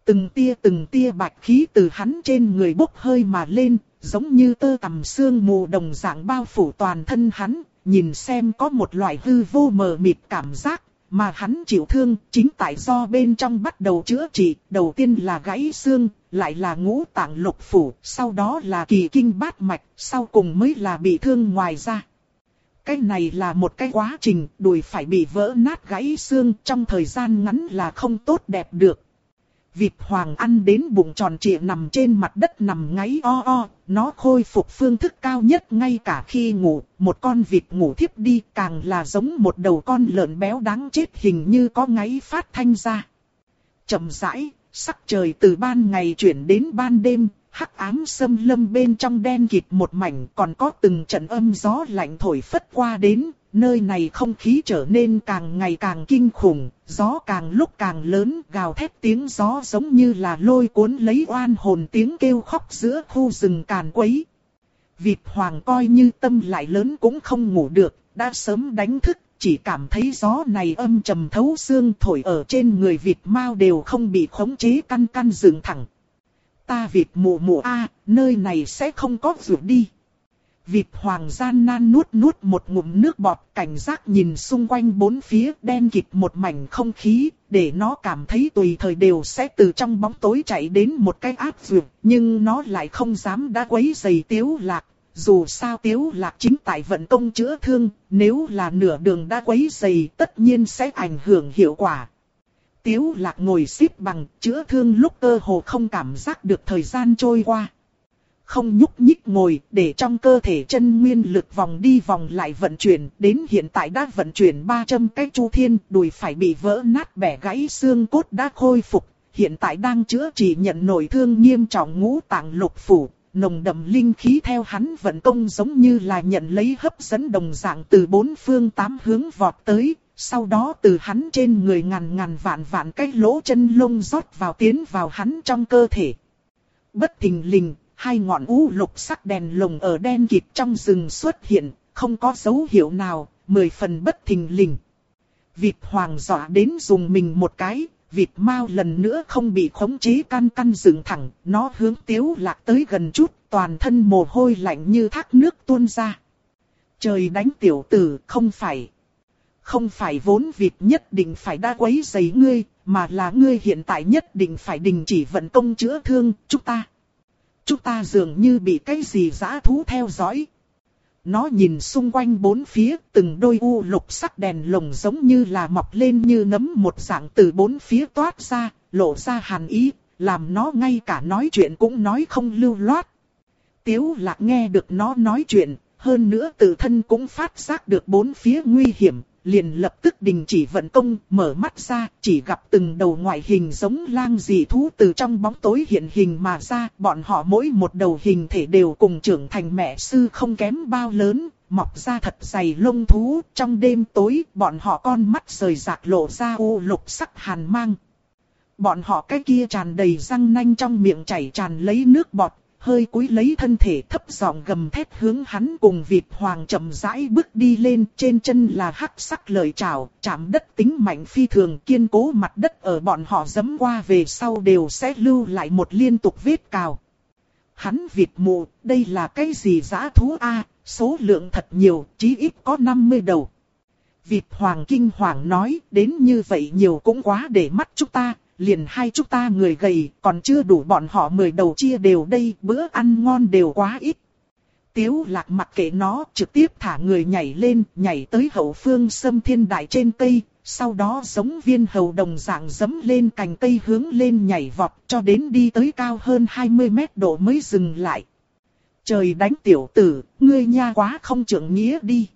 Từng tia từng tia bạch khí từ hắn trên người bốc hơi mà lên, giống như tơ tầm xương mù đồng dạng bao phủ toàn thân hắn, nhìn xem có một loại hư vô mờ mịt cảm giác, mà hắn chịu thương chính tại do bên trong bắt đầu chữa trị, đầu tiên là gãy xương, lại là ngũ tạng lục phủ, sau đó là kỳ kinh bát mạch, sau cùng mới là bị thương ngoài ra cái này là một cái quá trình, đùi phải bị vỡ nát gãy xương trong thời gian ngắn là không tốt đẹp được. Vịt hoàng ăn đến bụng tròn trịa nằm trên mặt đất nằm ngáy o o, nó khôi phục phương thức cao nhất ngay cả khi ngủ, một con vịt ngủ thiếp đi càng là giống một đầu con lợn béo đáng chết hình như có ngáy phát thanh ra. chậm rãi, sắc trời từ ban ngày chuyển đến ban đêm, hắc ám sâm lâm bên trong đen kịt một mảnh còn có từng trận âm gió lạnh thổi phất qua đến, nơi này không khí trở nên càng ngày càng kinh khủng, gió càng lúc càng lớn, gào thét tiếng gió giống như là lôi cuốn lấy oan hồn tiếng kêu khóc giữa khu rừng càn quấy. Vịt hoàng coi như tâm lại lớn cũng không ngủ được, đã sớm đánh thức, chỉ cảm thấy gió này âm trầm thấu xương thổi ở trên người vịt mau đều không bị khống chế căn căn dựng thẳng ta vịt mù mù a, nơi này sẽ không có rượu đi. Vịt hoàng gian nan nuốt nuốt một ngụm nước bọt cảnh giác nhìn xung quanh bốn phía đen kịt một mảnh không khí, để nó cảm thấy tùy thời đều sẽ từ trong bóng tối chạy đến một cái áp dược, nhưng nó lại không dám đã quấy giày tiếu lạc. Dù sao tiếu lạc chính tại vận công chữa thương, nếu là nửa đường đã quấy giày tất nhiên sẽ ảnh hưởng hiệu quả. Tiếu lạc ngồi xếp bằng, chữa thương lúc cơ hồ không cảm giác được thời gian trôi qua. Không nhúc nhích ngồi để trong cơ thể chân nguyên lực vòng đi vòng lại vận chuyển, đến hiện tại đã vận chuyển 300 cái chu thiên, đùi phải bị vỡ nát bẻ gãy xương cốt đã khôi phục, hiện tại đang chữa trị nhận nổi thương nghiêm trọng ngũ tạng lục phủ, nồng đậm linh khí theo hắn vận công giống như là nhận lấy hấp dẫn đồng dạng từ bốn phương tám hướng vọt tới, sau đó từ hắn trên người ngàn ngàn vạn vạn cái lỗ chân lông rót vào tiến vào hắn trong cơ thể. Bất thình lình, hai ngọn u lục sắc đèn lồng ở đen kịt trong rừng xuất hiện, không có dấu hiệu nào, mười phần bất thình lình. Vịt hoàng dọa đến dùng mình một cái, vịt mau lần nữa không bị khống chế căn căn dựng thẳng, nó hướng tiếu lạc tới gần chút, toàn thân mồ hôi lạnh như thác nước tuôn ra. Trời đánh tiểu tử, không phải. Không phải vốn vịt nhất định phải đa quấy giấy ngươi, mà là ngươi hiện tại nhất định phải đình chỉ vận công chữa thương, chúng ta. Chúng ta dường như bị cái gì giã thú theo dõi. Nó nhìn xung quanh bốn phía, từng đôi u lục sắc đèn lồng giống như là mọc lên như nấm một dạng từ bốn phía toát ra, lộ ra hàn ý, làm nó ngay cả nói chuyện cũng nói không lưu loát. Tiếu lạc nghe được nó nói chuyện, hơn nữa tự thân cũng phát giác được bốn phía nguy hiểm, liền lập tức đình chỉ vận công, mở mắt ra, chỉ gặp từng đầu ngoại hình giống lang dị thú từ trong bóng tối hiện hình mà ra, bọn họ mỗi một đầu hình thể đều cùng trưởng thành mẹ sư không kém bao lớn, mọc ra thật dày lông thú, trong đêm tối, bọn họ con mắt rời rạc lộ ra u lục sắc hàn mang. Bọn họ cái kia tràn đầy răng nanh trong miệng chảy tràn lấy nước bọt, hơi cúi lấy thân thể thấp giọng gầm thét hướng hắn cùng vịt hoàng chậm rãi bước đi lên, trên chân là hắc sắc lời chào, chạm đất tính mạnh phi thường kiên cố mặt đất ở bọn họ dấm qua về sau đều sẽ lưu lại một liên tục vết cào. Hắn vịt mù, đây là cái gì giã thú A, số lượng thật nhiều, chí ít có 50 đầu. Vịt hoàng kinh hoàng nói, đến như vậy nhiều cũng quá để mắt chúng ta, liền hai chúng ta người gầy, còn chưa đủ bọn họ mười đầu chia đều đây, bữa ăn ngon đều quá ít. Tiếu lạc mặc kệ nó, trực tiếp thả người nhảy lên, nhảy tới hậu phương sâm thiên đại trên cây, sau đó giống viên hầu đồng dạng dấm lên cành cây hướng lên nhảy vọt cho đến đi tới cao hơn 20 mét độ mới dừng lại. Trời đánh tiểu tử, ngươi nha quá không trưởng nghĩa đi.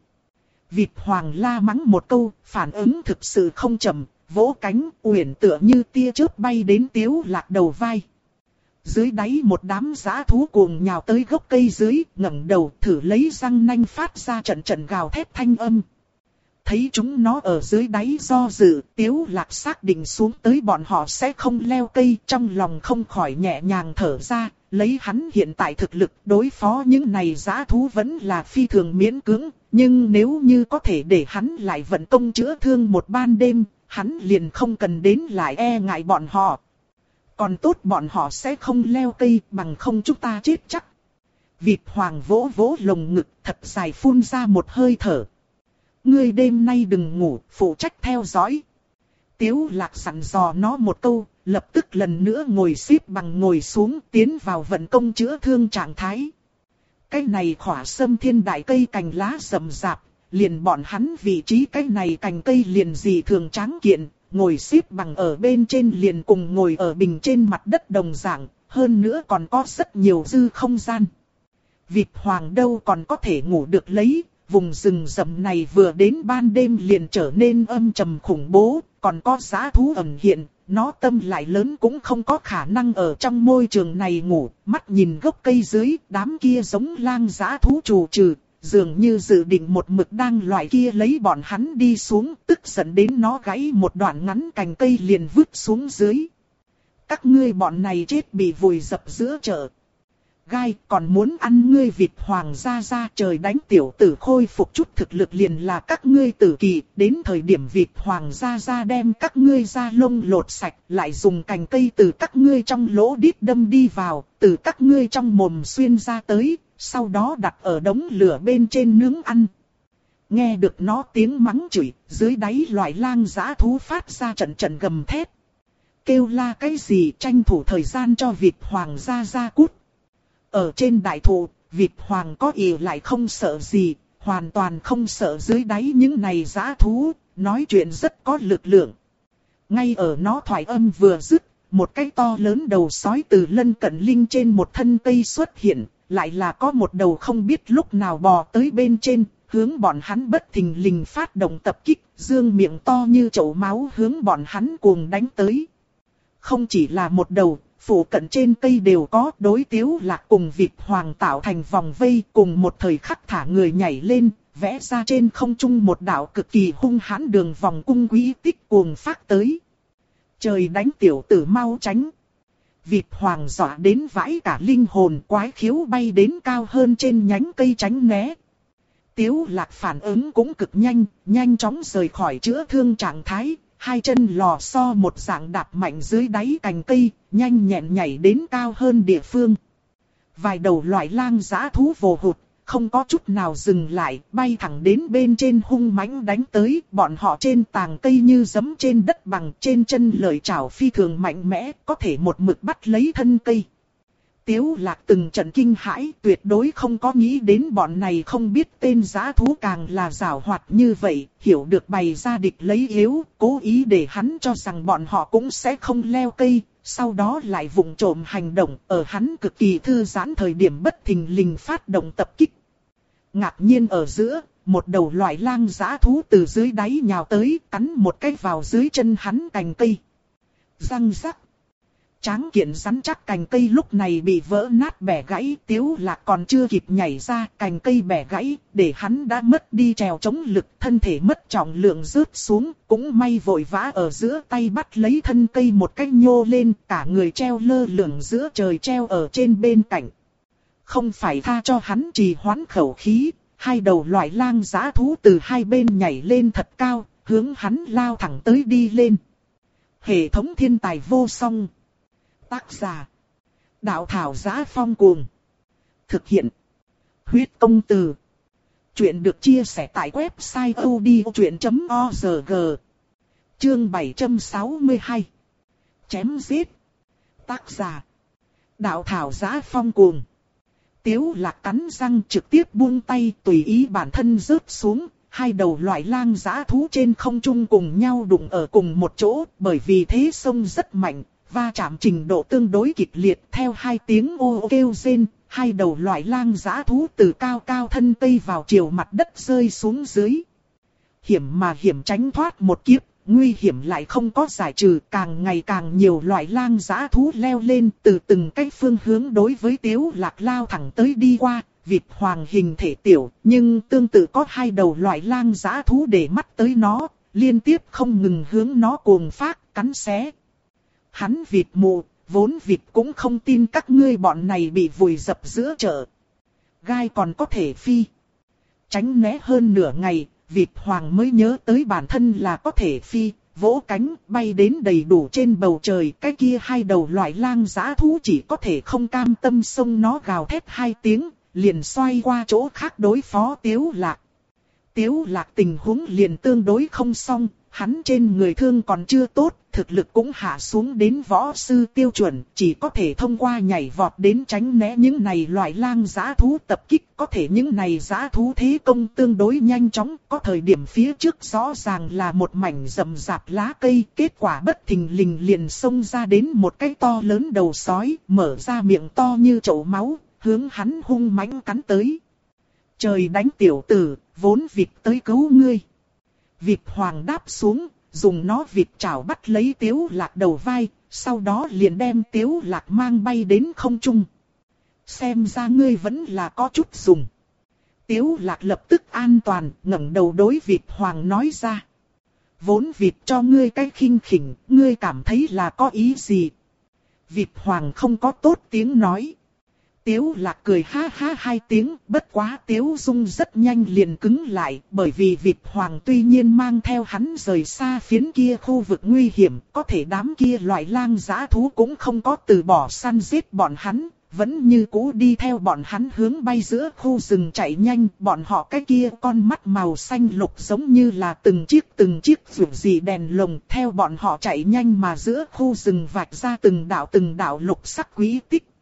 Vịt hoàng la mắng một câu, phản ứng thực sự không chậm, vỗ cánh, uyển tựa như tia chớp bay đến tiếu lạc đầu vai. Dưới đáy một đám giã thú cuồng nhào tới gốc cây dưới, ngẩng đầu thử lấy răng nanh phát ra trận trận gào thét thanh âm. Thấy chúng nó ở dưới đáy do dự, tiếu lạc xác định xuống tới bọn họ sẽ không leo cây, trong lòng không khỏi nhẹ nhàng thở ra, lấy hắn hiện tại thực lực đối phó những này giã thú vẫn là phi thường miễn cưỡng, nhưng nếu như có thể để hắn lại vận công chữa thương một ban đêm, hắn liền không cần đến lại e ngại bọn họ. Còn tốt bọn họ sẽ không leo cây bằng không chúng ta chết chắc. Vịt hoàng vỗ vỗ lồng ngực thật dài phun ra một hơi thở. Ngươi đêm nay đừng ngủ, phụ trách theo dõi. Tiếu lạc sẵn dò nó một câu, lập tức lần nữa ngồi xếp bằng ngồi xuống tiến vào vận công chữa thương trạng thái. Cái này khỏa sâm thiên đại cây cành lá rậm rạp, liền bọn hắn vị trí cái này cành cây liền gì thường tráng kiện, ngồi xếp bằng ở bên trên liền cùng ngồi ở bình trên mặt đất đồng dạng, hơn nữa còn có rất nhiều dư không gian. Vịt hoàng đâu còn có thể ngủ được lấy, vùng rừng rậm này vừa đến ban đêm liền trở nên âm trầm khủng bố, còn có giá thú ẩn hiện, nó tâm lại lớn cũng không có khả năng ở trong môi trường này ngủ, mắt nhìn gốc cây dưới, đám kia giống lang giá thú trù trừ, dường như dự định một mực đang loại kia lấy bọn hắn đi xuống, tức giận đến nó gãy một đoạn ngắn cành cây liền vứt xuống dưới. Các ngươi bọn này chết bị vùi dập giữa chợ. gai còn muốn ăn ngươi vịt hoàng gia ra trời đánh tiểu tử khôi phục chút thực lực liền là các ngươi tử kỳ, đến thời điểm vịt hoàng gia ra đem các ngươi ra lông lột sạch, lại dùng cành cây từ các ngươi trong lỗ đít đâm đi vào, từ các ngươi trong mồm xuyên ra tới, sau đó đặt ở đống lửa bên trên nướng ăn. Nghe được nó tiếng mắng chửi, dưới đáy loài lang giã thú phát ra trận trận gầm thét. Kêu la cái gì tranh thủ thời gian cho vịt hoàng ra ra cút. Ở trên đại thụ, vịt hoàng có ỉ lại không sợ gì, hoàn toàn không sợ dưới đáy những này giã thú, nói chuyện rất có lực lượng. Ngay ở nó thoại âm vừa dứt, một cái to lớn đầu sói từ lân cận linh trên một thân cây xuất hiện, lại là có một đầu không biết lúc nào bò tới bên trên, hướng bọn hắn bất thình lình phát động tập kích, dương miệng to như chậu máu hướng bọn hắn cuồng đánh tới. Không chỉ là một đầu, phủ cận trên cây đều có đối tiếu lạc cùng vịt hoàng tạo thành vòng vây cùng một thời khắc thả người nhảy lên, vẽ ra trên không trung một đạo cực kỳ hung hãn đường vòng cung quý tích cuồng phát tới. Trời đánh tiểu tử mau tránh. Vịt hoàng dọa đến vãi cả linh hồn quái khiếu bay đến cao hơn trên nhánh cây tránh né. Tiếu lạc phản ứng cũng cực nhanh, nhanh chóng rời khỏi chữa thương trạng thái, hai chân lò xo một dạng đạp mạnh dưới đáy cành cây, nhanh nhẹn nhảy đến cao hơn địa phương. Vài đầu loại lang giã thú vồ hụt, không có chút nào dừng lại, bay thẳng đến bên trên hung mãnh đánh tới, bọn họ trên tàng cây như giấm trên đất bằng, trên chân lợi chảo phi thường mạnh mẽ, có thể một mực bắt lấy thân cây. Tiếu lạc từng trận kinh hãi tuyệt đối không có nghĩ đến bọn này không biết tên giá thú càng là rào hoạt như vậy, hiểu được bày ra địch lấy yếu, cố ý để hắn cho rằng bọn họ cũng sẽ không leo cây, sau đó lại vụng trộm hành động ở hắn cực kỳ thư giãn thời điểm bất thình lình phát động tập kích. Ngạc nhiên ở giữa, một đầu loại lang giã thú từ dưới đáy nhào tới cắn một cái vào dưới chân hắn cành cây. Răng rắc tráng kiện rắn chắc cành cây lúc này bị vỡ nát bẻ gãy, tiếu lạc còn chưa kịp nhảy ra, cành cây bẻ gãy, để hắn đã mất đi trèo chống lực, thân thể mất trọng lượng rớt xuống, cũng may vội vã ở giữa tay bắt lấy thân cây một cách nhô lên, cả người treo lơ lửng giữa trời treo ở trên bên cạnh. Không phải tha cho hắn trì hoãn khẩu khí, hai đầu loại lang giã thú từ hai bên nhảy lên thật cao, hướng hắn lao thẳng tới đi lên. Hệ thống thiên tài vô song. Tác giả. Đạo thảo giá phong cuồng. Thực hiện. Huyết công từ. Chuyện được chia sẻ tại website odchuyện.org. Chương 762. Chém giết. Tác giả. Đạo thảo giá phong cuồng. Tiếu lạc cắn răng trực tiếp buông tay tùy ý bản thân rớt xuống, hai đầu loại lang giã thú trên không trung cùng nhau đụng ở cùng một chỗ, bởi vì thế sông rất mạnh, va chạm trình độ tương đối kịch liệt theo hai tiếng ô kêu rên, hai đầu loại lang giã thú từ cao cao thân tây vào chiều mặt đất rơi xuống dưới. Hiểm mà hiểm tránh thoát một kiếp, nguy hiểm lại không có giải trừ, càng ngày càng nhiều loại lang giã thú leo lên từ từng cách phương hướng đối với tiếu lạc lao thẳng tới đi qua, vịt hoàng hình thể tiểu, nhưng tương tự có hai đầu loại lang giã thú để mắt tới nó, liên tiếp không ngừng hướng nó cuồng phát, cắn xé, Hắn vịt mù, vốn vịt cũng không tin các ngươi bọn này bị vùi dập giữa chợ. Gai còn có thể phi. Tránh né hơn nửa ngày, vịt hoàng mới nhớ tới bản thân là có thể phi, vỗ cánh bay đến đầy đủ trên bầu trời. Cái kia hai đầu loại lang giã thú chỉ có thể không cam tâm sông nó gào thét hai tiếng, liền xoay qua chỗ khác đối phó tiếu lạc. Tiếu lạc tình huống liền tương đối không xong, hắn trên người thương còn chưa tốt, thực lực cũng hạ xuống đến võ sư tiêu chuẩn, chỉ có thể thông qua nhảy vọt đến tránh né những này loại lang giã thú tập kích, có thể những này giã thú thế công tương đối nhanh chóng, có thời điểm phía trước rõ ràng là một mảnh rậm rạp lá cây, kết quả bất thình lình liền xông ra đến một cái to lớn đầu sói, mở ra miệng to như chậu máu, hướng hắn hung mãnh cắn tới. Trời đánh tiểu tử, vốn vịt tới cứu ngươi. Vịt hoàng đáp xuống, dùng nó vịt chảo bắt lấy tiếu lạc đầu vai, sau đó liền đem tiếu lạc mang bay đến không trung. Xem ra ngươi vẫn là có chút dùng. Tiếu lạc lập tức an toàn, ngẩng đầu đối vịt hoàng nói ra. Vốn vịt cho ngươi cái khinh khỉnh, ngươi cảm thấy là có ý gì? Vịt hoàng không có tốt tiếng nói. Tiếu lạc cười ha ha hai tiếng, bất quá tiếu dung rất nhanh liền cứng lại, bởi vì Việt Hoàng tuy nhiên mang theo hắn rời xa phiến kia khu vực nguy hiểm, có thể đám kia loại lang giã thú cũng không có từ bỏ săn giết bọn hắn, vẫn như cũ đi theo bọn hắn hướng bay giữa khu rừng chạy nhanh, bọn họ cái kia con mắt màu xanh lục giống như là từng chiếc từng chiếc vượt gì đèn lồng theo bọn họ chạy nhanh mà giữa khu rừng vạch ra từng đạo từng đạo lục sắc quý tích.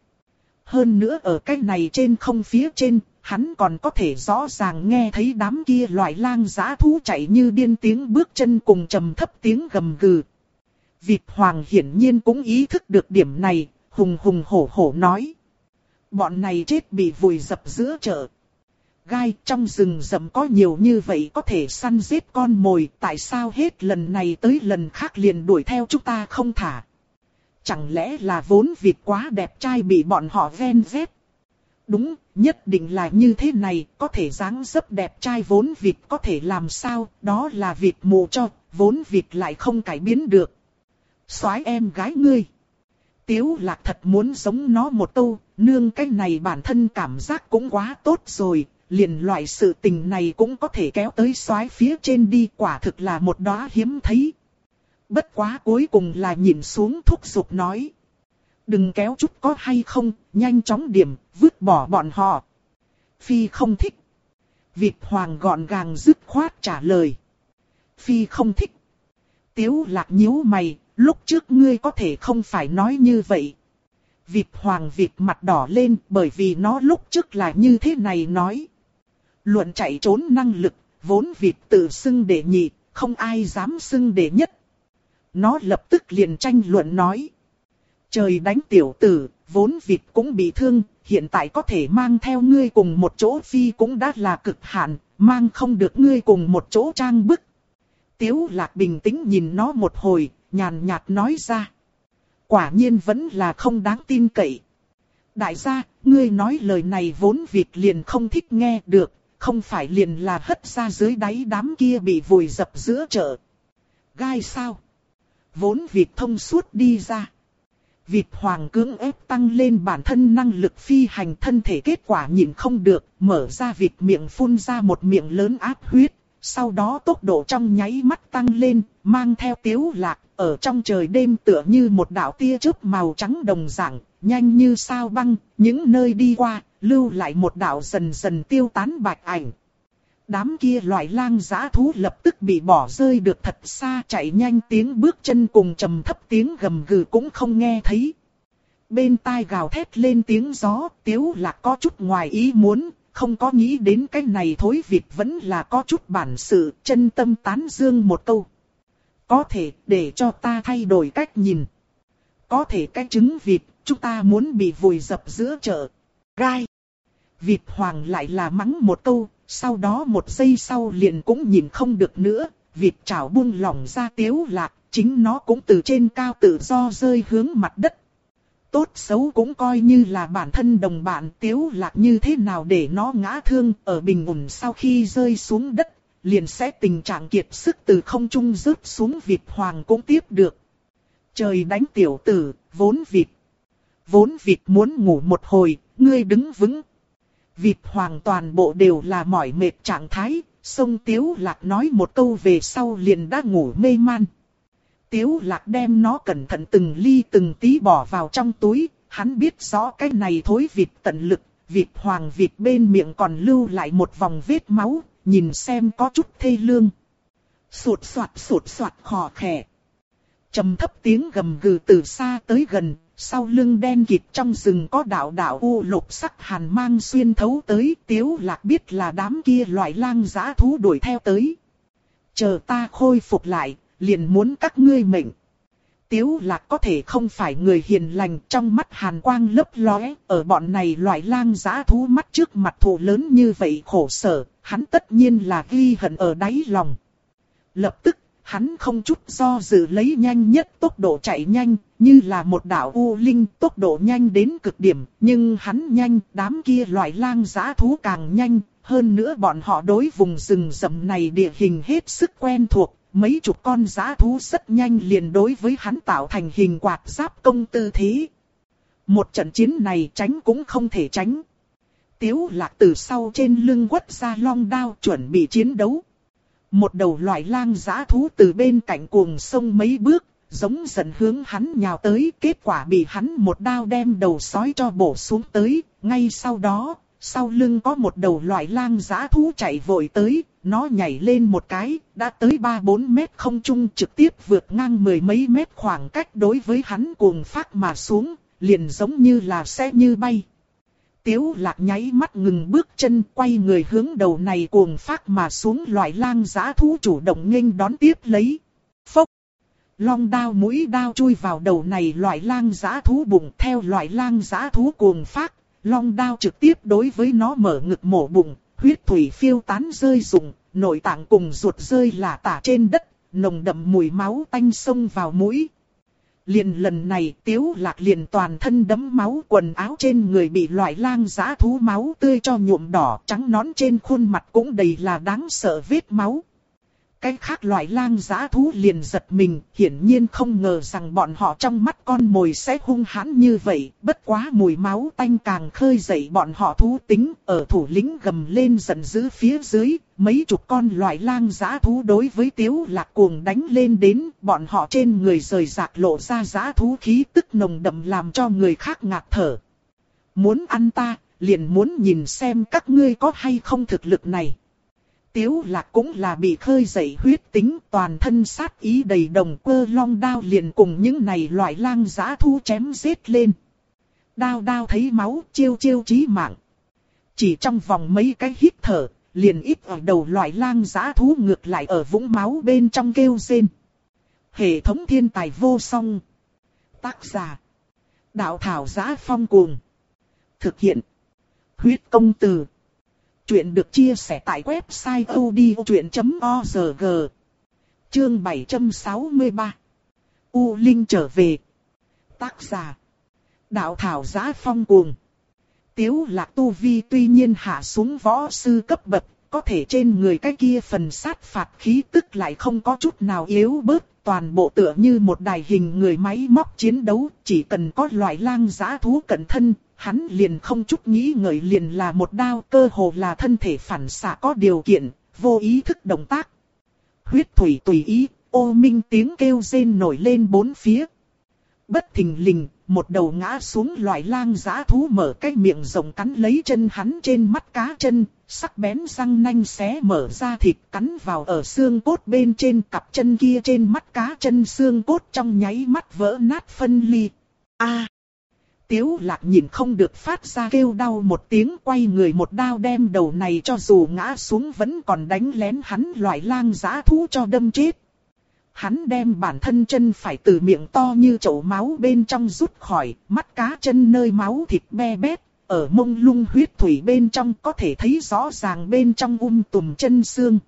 Hơn nữa ở cái này trên không phía trên, hắn còn có thể rõ ràng nghe thấy đám kia loại lang giã thú chạy như điên tiếng bước chân cùng trầm thấp tiếng gầm gừ. Vịt hoàng hiển nhiên cũng ý thức được điểm này, hùng hùng hổ hổ nói. Bọn này chết bị vùi dập giữa chợ. Gai trong rừng rậm có nhiều như vậy có thể săn giết con mồi, tại sao hết lần này tới lần khác liền đuổi theo chúng ta không thả. Chẳng lẽ là vốn vịt quá đẹp trai bị bọn họ ven vét? Đúng, nhất định là như thế này, có thể dáng dấp đẹp trai vốn vịt có thể làm sao, đó là vịt mù cho, vốn vịt lại không cải biến được. soái em gái ngươi. Tiếu lạc thật muốn giống nó một câu, nương cái này bản thân cảm giác cũng quá tốt rồi, liền loại sự tình này cũng có thể kéo tới soái phía trên đi quả thực là một đóa hiếm thấy. Bất quá cuối cùng là nhìn xuống thúc giục nói. Đừng kéo chút có hay không, nhanh chóng điểm, vứt bỏ bọn họ. Phi không thích. Việt Hoàng gọn gàng dứt khoát trả lời. Phi không thích. Tiếu lạc nhíu mày, lúc trước ngươi có thể không phải nói như vậy. Việt Hoàng Việt mặt đỏ lên bởi vì nó lúc trước là như thế này nói. Luận chạy trốn năng lực, vốn Việt tự xưng để nhị, không ai dám xưng để nhất. Nó lập tức liền tranh luận nói. Trời đánh tiểu tử, vốn vịt cũng bị thương, hiện tại có thể mang theo ngươi cùng một chỗ phi cũng đã là cực hạn, mang không được ngươi cùng một chỗ trang bức. Tiếu lạc bình tĩnh nhìn nó một hồi, nhàn nhạt nói ra. Quả nhiên vẫn là không đáng tin cậy. Đại gia, ngươi nói lời này vốn vịt liền không thích nghe được, không phải liền là hất ra dưới đáy đám kia bị vùi dập giữa chợ. Gai sao? Vốn vịt thông suốt đi ra. Vịt hoàng cưỡng ép tăng lên bản thân năng lực phi hành thân thể kết quả nhìn không được, mở ra vịt miệng phun ra một miệng lớn áp huyết, sau đó tốc độ trong nháy mắt tăng lên, mang theo tiếu lạc, ở trong trời đêm tựa như một đạo tia chớp màu trắng đồng dạng, nhanh như sao băng, những nơi đi qua, lưu lại một đạo dần dần tiêu tán bạch ảnh. Đám kia loại lang giã thú lập tức bị bỏ rơi được thật xa chạy nhanh tiếng bước chân cùng trầm thấp tiếng gầm gừ cũng không nghe thấy. Bên tai gào thét lên tiếng gió, tiếu là có chút ngoài ý muốn, không có nghĩ đến cái này thối vịt vẫn là có chút bản sự, chân tâm tán dương một câu. Có thể để cho ta thay đổi cách nhìn. Có thể cái trứng vịt, chúng ta muốn bị vùi dập giữa chợ. Gai. Vịt hoàng lại là mắng một câu, sau đó một giây sau liền cũng nhìn không được nữa, vịt chảo buông lỏng ra tiếu lạc, chính nó cũng từ trên cao tự do rơi hướng mặt đất. Tốt xấu cũng coi như là bản thân đồng bạn tiếu lạc như thế nào để nó ngã thương ở bình ổn sau khi rơi xuống đất, liền sẽ tình trạng kiệt sức từ không trung rớt xuống vịt hoàng cũng tiếp được. Trời đánh tiểu tử, vốn vịt. Vốn vịt muốn ngủ một hồi, ngươi đứng vững, Vịt hoàng toàn bộ đều là mỏi mệt trạng thái, sông Tiếu Lạc nói một câu về sau liền đã ngủ mê man. Tiếu Lạc đem nó cẩn thận từng ly từng tí bỏ vào trong túi, hắn biết rõ cái này thối vịt tận lực, vịt hoàng vịt bên miệng còn lưu lại một vòng vết máu, nhìn xem có chút thê lương. Sụt soạt sụt soạt khò khè. trầm thấp tiếng gầm gừ từ xa tới gần, sau lưng đen kịt trong rừng có đạo đạo u lục sắc hàn mang xuyên thấu tới tiếu lạc biết là đám kia loại lang giã thú đuổi theo tới. Chờ ta khôi phục lại, liền muốn các ngươi mệnh. Tiếu lạc có thể không phải người hiền lành trong mắt hàn quang lấp lóe, ở bọn này loại lang giã thú mắt trước mặt thù lớn như vậy khổ sở, hắn tất nhiên là ghi hận ở đáy lòng. Lập tức hắn không chút do dự lấy nhanh nhất tốc độ chạy nhanh, như là một đạo u linh tốc độ nhanh đến cực điểm, nhưng hắn nhanh, đám kia loại lang giã thú càng nhanh, hơn nữa bọn họ đối vùng rừng rậm này địa hình hết sức quen thuộc, mấy chục con giã thú rất nhanh liền đối với hắn tạo thành hình quạt giáp công tư thế. Một trận chiến này tránh cũng không thể tránh. Tiếu lạc từ sau trên lưng quất ra long đao chuẩn bị chiến đấu. Một đầu loại lang giã thú từ bên cạnh cuồng sông mấy bước, giống giận hướng hắn nhào tới, kết quả bị hắn một đao đem đầu sói cho bổ xuống tới, ngay sau đó, sau lưng có một đầu loại lang giã thú chạy vội tới, nó nhảy lên một cái, đã tới 3-4 mét không trung trực tiếp vượt ngang mười mấy mét khoảng cách đối với hắn cuồng phát mà xuống, liền giống như là xe như bay. Tiếu lạc nháy mắt ngừng bước chân quay người hướng đầu này cuồng phát mà xuống loại lang giã thú chủ động nghênh đón tiếp lấy. Phốc! Long đao mũi đao chui vào đầu này loại lang giã thú bụng theo loại lang giã thú cuồng phát. Long đao trực tiếp đối với nó mở ngực mổ bụng, huyết thủy phiêu tán rơi rụng, nội tạng cùng ruột rơi lả tả trên đất, nồng đậm mùi máu tanh sông vào mũi, Liền lần này tiếu lạc liền toàn thân đấm máu quần áo trên người bị loại lang giã thú máu tươi cho nhuộm đỏ trắng nón trên khuôn mặt cũng đầy là đáng sợ vết máu. Cái khác loại lang giã thú liền giật mình, hiển nhiên không ngờ rằng bọn họ trong mắt con mồi sẽ hung hãn như vậy, bất quá mùi máu tanh càng khơi dậy bọn họ thú tính, ở thủ lĩnh gầm lên giận dữ phía dưới, mấy chục con loại lang giã thú đối với tiếu lạc cuồng đánh lên đến, bọn họ trên người rời rạc lộ ra giã thú khí tức nồng đậm làm cho người khác ngạt thở. Muốn ăn ta, liền muốn nhìn xem các ngươi có hay không thực lực này. Tiếu lạc cũng là bị khơi dậy huyết tính toàn thân sát ý đầy đồng cơ long đao liền cùng những này loại lang giã thu chém giết lên. Đao đao thấy máu chiêu chiêu chí mạng. Chỉ trong vòng mấy cái hít thở, liền ít ở đầu loại lang giã thú ngược lại ở vũng máu bên trong kêu rên. Hệ thống thiên tài vô song. Tác giả. Đạo thảo giá phong cuồng. Thực hiện. Huyết công từ. Chuyện được chia sẻ tại website odchuyện.org Chương 763 U Linh trở về. Tác giả. Đạo thảo giá phong cuồng. Tiếu lạc tu vi tuy nhiên hạ xuống võ sư cấp bậc có thể trên người cái kia phần sát phạt khí tức lại không có chút nào yếu bớt Toàn bộ tựa như một đài hình người máy móc chiến đấu Chỉ cần có loại lang giã thú cận thân hắn liền không chút nghĩ ngợi liền là một đao cơ hồ là thân thể phản xạ có điều kiện, vô ý thức động tác. Huyết thủy tùy ý, ô minh tiếng kêu rên nổi lên bốn phía. Bất thình lình, một đầu ngã xuống loại lang giã thú mở cái miệng rồng cắn lấy chân hắn trên mắt cá chân, sắc bén răng nanh xé mở ra thịt cắn vào ở xương cốt bên trên cặp chân kia trên mắt cá chân xương cốt trong nháy mắt vỡ nát phân ly. A Tiếu lạc nhìn không được phát ra kêu đau một tiếng quay người một đao đem đầu này cho dù ngã xuống vẫn còn đánh lén hắn loại lang giã thú cho đâm chết. Hắn đem bản thân chân phải từ miệng to như chậu máu bên trong rút khỏi, mắt cá chân nơi máu thịt be bét, ở mông lung huyết thủy bên trong có thể thấy rõ ràng bên trong um tùm chân xương.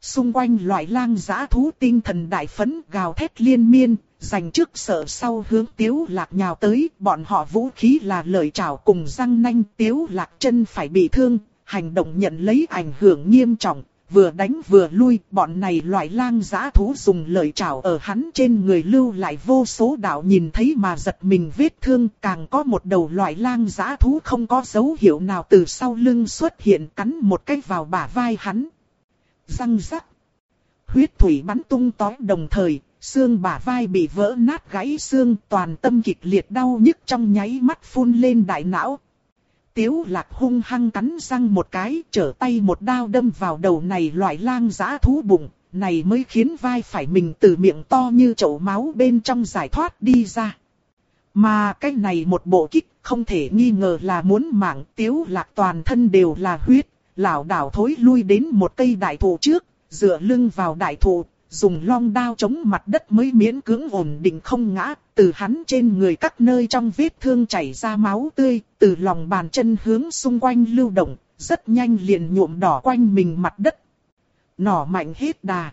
Xung quanh loại lang giã thú tinh thần đại phấn gào thét liên miên, Dành trước sợ sau hướng tiếu lạc nhào tới, bọn họ vũ khí là lời chào cùng răng nanh tiếu lạc chân phải bị thương, hành động nhận lấy ảnh hưởng nghiêm trọng, vừa đánh vừa lui, bọn này loại lang giã thú dùng lời chào ở hắn trên người lưu lại vô số đạo nhìn thấy mà giật mình vết thương, càng có một đầu loại lang giã thú không có dấu hiệu nào từ sau lưng xuất hiện cắn một cái vào bả vai hắn. Răng rắc. Huyết thủy bắn tung tói đồng thời, xương bả vai bị vỡ nát gãy xương toàn tâm kịch liệt đau nhức trong nháy mắt phun lên đại não. Tiếu lạc hung hăng cắn răng một cái trở tay một đao đâm vào đầu này loại lang giã thú bụng, này mới khiến vai phải mình từ miệng to như chậu máu bên trong giải thoát đi ra. Mà cái này một bộ kích không thể nghi ngờ là muốn mạng tiếu lạc toàn thân đều là huyết, lão đảo thối lui đến một cây đại thụ trước, dựa lưng vào đại thụ, dùng long đao chống mặt đất mới miễn cưỡng ổn định không ngã, từ hắn trên người các nơi trong vết thương chảy ra máu tươi, từ lòng bàn chân hướng xung quanh lưu động, rất nhanh liền nhuộm đỏ quanh mình mặt đất. Nỏ mạnh hết đà.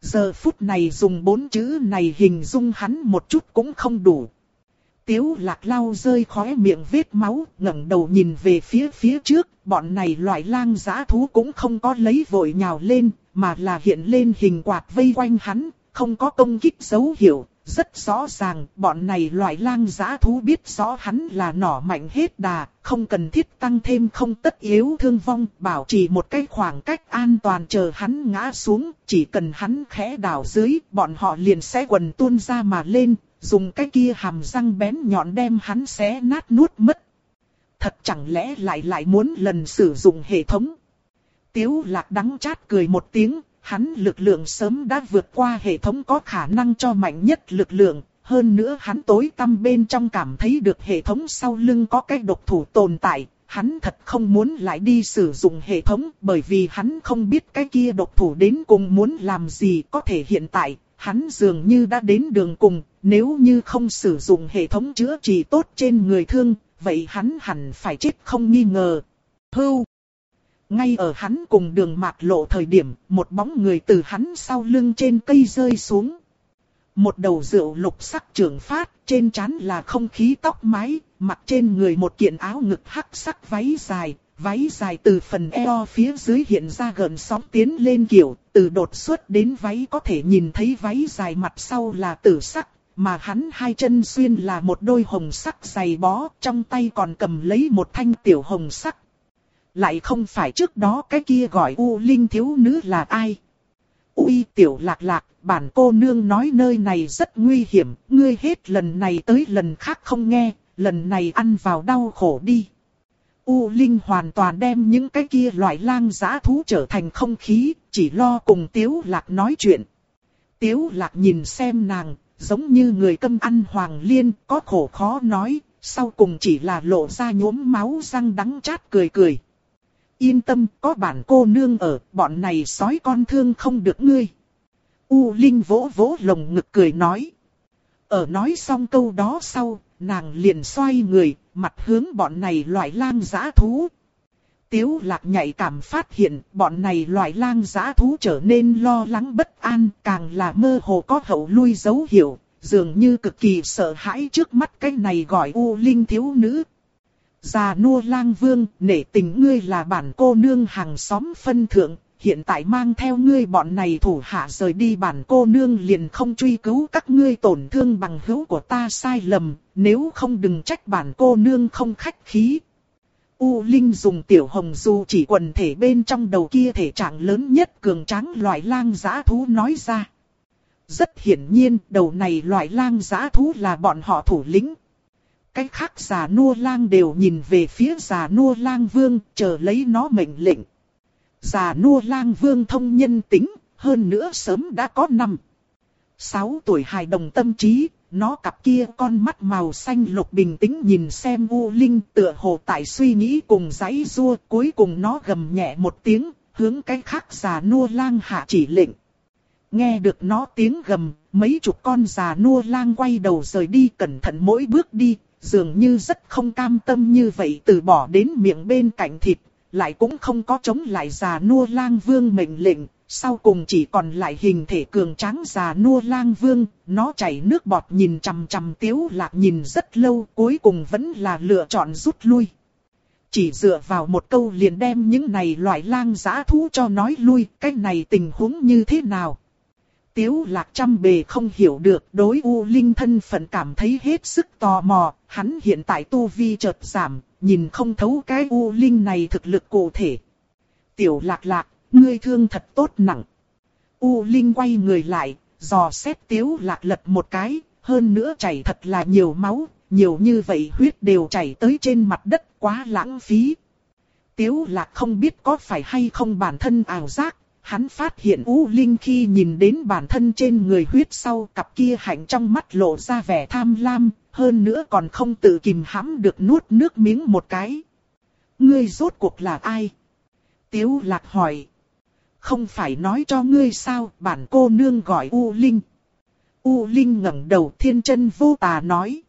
Giờ phút này dùng bốn chữ này hình dung hắn một chút cũng không đủ. Tiếu lạc lau rơi khóe miệng vết máu, ngẩng đầu nhìn về phía phía trước, bọn này loại lang giã thú cũng không có lấy vội nhào lên, mà là hiện lên hình quạt vây quanh hắn, không có công kích dấu hiệu, rất rõ ràng bọn này loại lang giã thú biết rõ hắn là nỏ mạnh hết đà, không cần thiết tăng thêm không tất yếu thương vong, bảo trì một cái khoảng cách an toàn chờ hắn ngã xuống, chỉ cần hắn khẽ đảo dưới, bọn họ liền sẽ quần tuôn ra mà lên, dùng cái kia hàm răng bén nhọn đem hắn xé nát nuốt mất. Thật chẳng lẽ lại lại muốn lần sử dụng hệ thống. Tiếu lạc đắng chát cười một tiếng, hắn lực lượng sớm đã vượt qua hệ thống có khả năng cho mạnh nhất lực lượng. Hơn nữa hắn tối tâm bên trong cảm thấy được hệ thống sau lưng có cái độc thủ tồn tại. Hắn thật không muốn lại đi sử dụng hệ thống bởi vì hắn không biết cái kia độc thủ đến cùng muốn làm gì có thể hiện tại. Hắn dường như đã đến đường cùng, nếu như không sử dụng hệ thống chữa trị tốt trên người thương, vậy hắn hẳn phải chết không nghi ngờ. Hưu! Ngay ở hắn cùng đường mạc lộ thời điểm, một bóng người từ hắn sau lưng trên cây rơi xuống. Một đầu rượu lục sắc trường phát, trên trán là không khí tóc mái, mặc trên người một kiện áo ngực hắc sắc váy dài, váy dài từ phần eo phía dưới hiện ra gần sóng tiến lên kiểu, từ đột xuất đến váy có thể nhìn thấy váy dài mặt sau là tử sắc, mà hắn hai chân xuyên là một đôi hồng sắc giày bó, trong tay còn cầm lấy một thanh tiểu hồng sắc lại không phải trước đó cái kia gọi U Linh thiếu nữ là ai. Uy tiểu lạc lạc, bản cô nương nói nơi này rất nguy hiểm, ngươi hết lần này tới lần khác không nghe, lần này ăn vào đau khổ đi. U Linh hoàn toàn đem những cái kia loại lang giã thú trở thành không khí, chỉ lo cùng Tiếu Lạc nói chuyện. Tiếu Lạc nhìn xem nàng, giống như người câm ăn hoàng liên, có khổ khó nói, sau cùng chỉ là lộ ra nhuốm máu răng đắng chát cười cười yên tâm, có bản cô nương ở, bọn này sói con thương không được ngươi. U Linh vỗ vỗ lồng ngực cười nói. Ở nói xong câu đó sau, nàng liền xoay người, mặt hướng bọn này loại lang giã thú. Tiếu lạc nhạy cảm phát hiện bọn này loại lang giã thú trở nên lo lắng bất an, càng là mơ hồ có hậu lui dấu hiệu, dường như cực kỳ sợ hãi trước mắt cái này gọi U Linh thiếu nữ, Già nua lang vương, nể tình ngươi là bản cô nương hàng xóm phân thượng, hiện tại mang theo ngươi bọn này thủ hạ rời đi bản cô nương liền không truy cứu các ngươi tổn thương bằng hữu của ta sai lầm, nếu không đừng trách bản cô nương không khách khí. U Linh dùng tiểu hồng du chỉ quần thể bên trong đầu kia thể trạng lớn nhất cường tráng loại lang giã thú nói ra. Rất hiển nhiên đầu này loại lang giã thú là bọn họ thủ lĩnh, Cách khác già nua lang đều nhìn về phía già nua lang vương, chờ lấy nó mệnh lệnh. Già nua lang vương thông nhân tính, hơn nữa sớm đã có năm. Sáu tuổi hài đồng tâm trí, nó cặp kia con mắt màu xanh lục bình tĩnh nhìn xem U Linh tựa hồ tại suy nghĩ cùng giấy rua, cuối cùng nó gầm nhẹ một tiếng, hướng cái khác già nua lang hạ chỉ lệnh. Nghe được nó tiếng gầm, mấy chục con già nua lang quay đầu rời đi cẩn thận mỗi bước đi, dường như rất không cam tâm như vậy từ bỏ đến miệng bên cạnh thịt, lại cũng không có chống lại già nua lang vương mệnh lệnh, sau cùng chỉ còn lại hình thể cường tráng già nua lang vương, nó chảy nước bọt nhìn chằm chằm tiếu lạc nhìn rất lâu cuối cùng vẫn là lựa chọn rút lui. Chỉ dựa vào một câu liền đem những này loại lang giã thú cho nói lui, cái này tình huống như thế nào. Tiếu lạc trăm bề không hiểu được đối U Linh thân phận cảm thấy hết sức tò mò, hắn hiện tại tu vi chợt giảm, nhìn không thấu cái U Linh này thực lực cụ thể. Tiểu lạc lạc, ngươi thương thật tốt nặng. U Linh quay người lại, dò xét tiếu lạc lật một cái, hơn nữa chảy thật là nhiều máu, nhiều như vậy huyết đều chảy tới trên mặt đất quá lãng phí. Tiếu lạc không biết có phải hay không bản thân ảo giác, hắn phát hiện U Linh khi nhìn đến bản thân trên người huyết sau cặp kia hạnh trong mắt lộ ra vẻ tham lam, hơn nữa còn không tự kìm hãm được nuốt nước miếng một cái. Ngươi rốt cuộc là ai? Tiếu lạc hỏi. Không phải nói cho ngươi sao, bản cô nương gọi U Linh. U Linh ngẩng đầu thiên chân vô tà nói.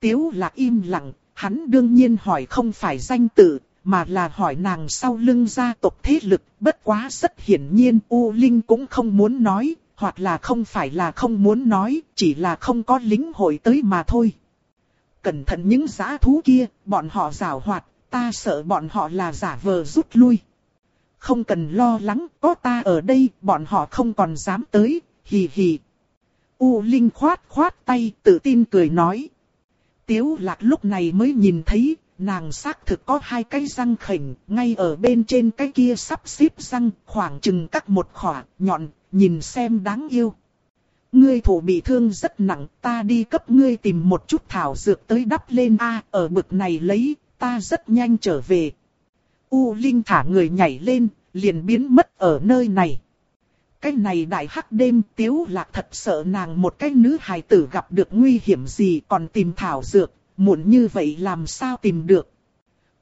Tiếu lạc im lặng, hắn đương nhiên hỏi không phải danh tự, mà là hỏi nàng sau lưng gia tộc thế lực, bất quá rất hiển nhiên U Linh cũng không muốn nói, hoặc là không phải là không muốn nói, chỉ là không có lính hội tới mà thôi. Cẩn thận những giã thú kia, bọn họ rào hoạt, ta sợ bọn họ là giả vờ rút lui. Không cần lo lắng, có ta ở đây, bọn họ không còn dám tới, hì hì. U Linh khoát khoát tay tự tin cười nói. Tiếu lạc lúc này mới nhìn thấy, nàng xác thực có hai cái răng khỉnh, ngay ở bên trên cái kia sắp xếp răng, khoảng chừng cắt một khỏa, nhọn, nhìn xem đáng yêu. Ngươi thủ bị thương rất nặng, ta đi cấp ngươi tìm một chút thảo dược tới đắp lên A, ở bực này lấy, ta rất nhanh trở về. U Linh thả người nhảy lên, liền biến mất ở nơi này. Cái này đại hắc đêm tiếu lạc thật sợ nàng một cái nữ hài tử gặp được nguy hiểm gì còn tìm thảo dược, muộn như vậy làm sao tìm được.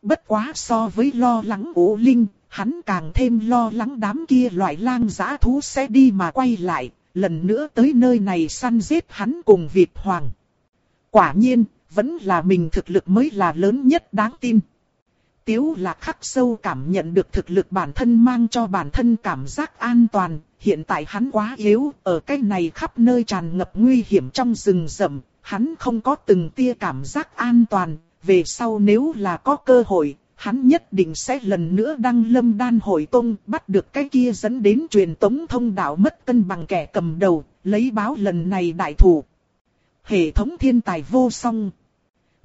Bất quá so với lo lắng ổ linh, hắn càng thêm lo lắng đám kia loại lang giã thú sẽ đi mà quay lại, lần nữa tới nơi này săn giết hắn cùng Việt Hoàng. Quả nhiên, vẫn là mình thực lực mới là lớn nhất đáng tin. Tiếu là khắc sâu cảm nhận được thực lực bản thân mang cho bản thân cảm giác an toàn, hiện tại hắn quá yếu, ở cái này khắp nơi tràn ngập nguy hiểm trong rừng rậm, hắn không có từng tia cảm giác an toàn, về sau nếu là có cơ hội, hắn nhất định sẽ lần nữa đăng lâm đan hội tông, bắt được cái kia dẫn đến truyền tống thông đạo mất cân bằng kẻ cầm đầu, lấy báo lần này đại thủ. Hệ thống thiên tài vô song.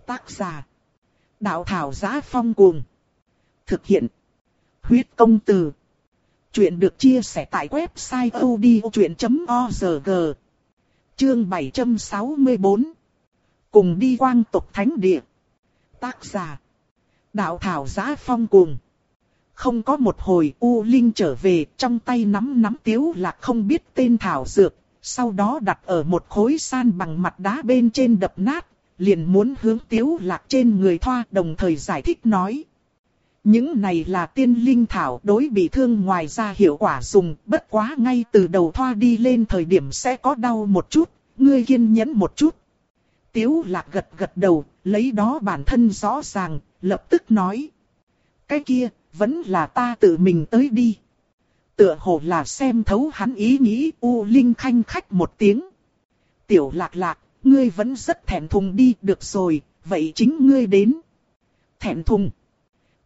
Tác giả. Đạo thảo giá phong cuồng. Thực hiện. Huyết công từ. Chuyện được chia sẻ tại website odchuyện.org. Chương 764. Cùng đi quang tộc thánh địa. Tác giả. Đạo thảo giá phong cùng. Không có một hồi U Linh trở về, trong tay nắm nắm tiếu lạc không biết tên thảo dược. Sau đó đặt ở một khối san bằng mặt đá bên trên đập nát. Liền muốn hướng tiếu lạc trên người thoa đồng thời giải thích nói. Những này là tiên linh thảo đối bị thương ngoài ra hiệu quả dùng, bất quá ngay từ đầu thoa đi lên thời điểm sẽ có đau một chút, ngươi kiên nhẫn một chút. Tiếu lạc gật gật đầu, lấy đó bản thân rõ ràng, lập tức nói. Cái kia, vẫn là ta tự mình tới đi. Tựa hồ là xem thấu hắn ý nghĩ U Linh khanh khách một tiếng. Tiểu lạc lạc, ngươi vẫn rất thẹn thùng đi được rồi, vậy chính ngươi đến. Thẹn thùng.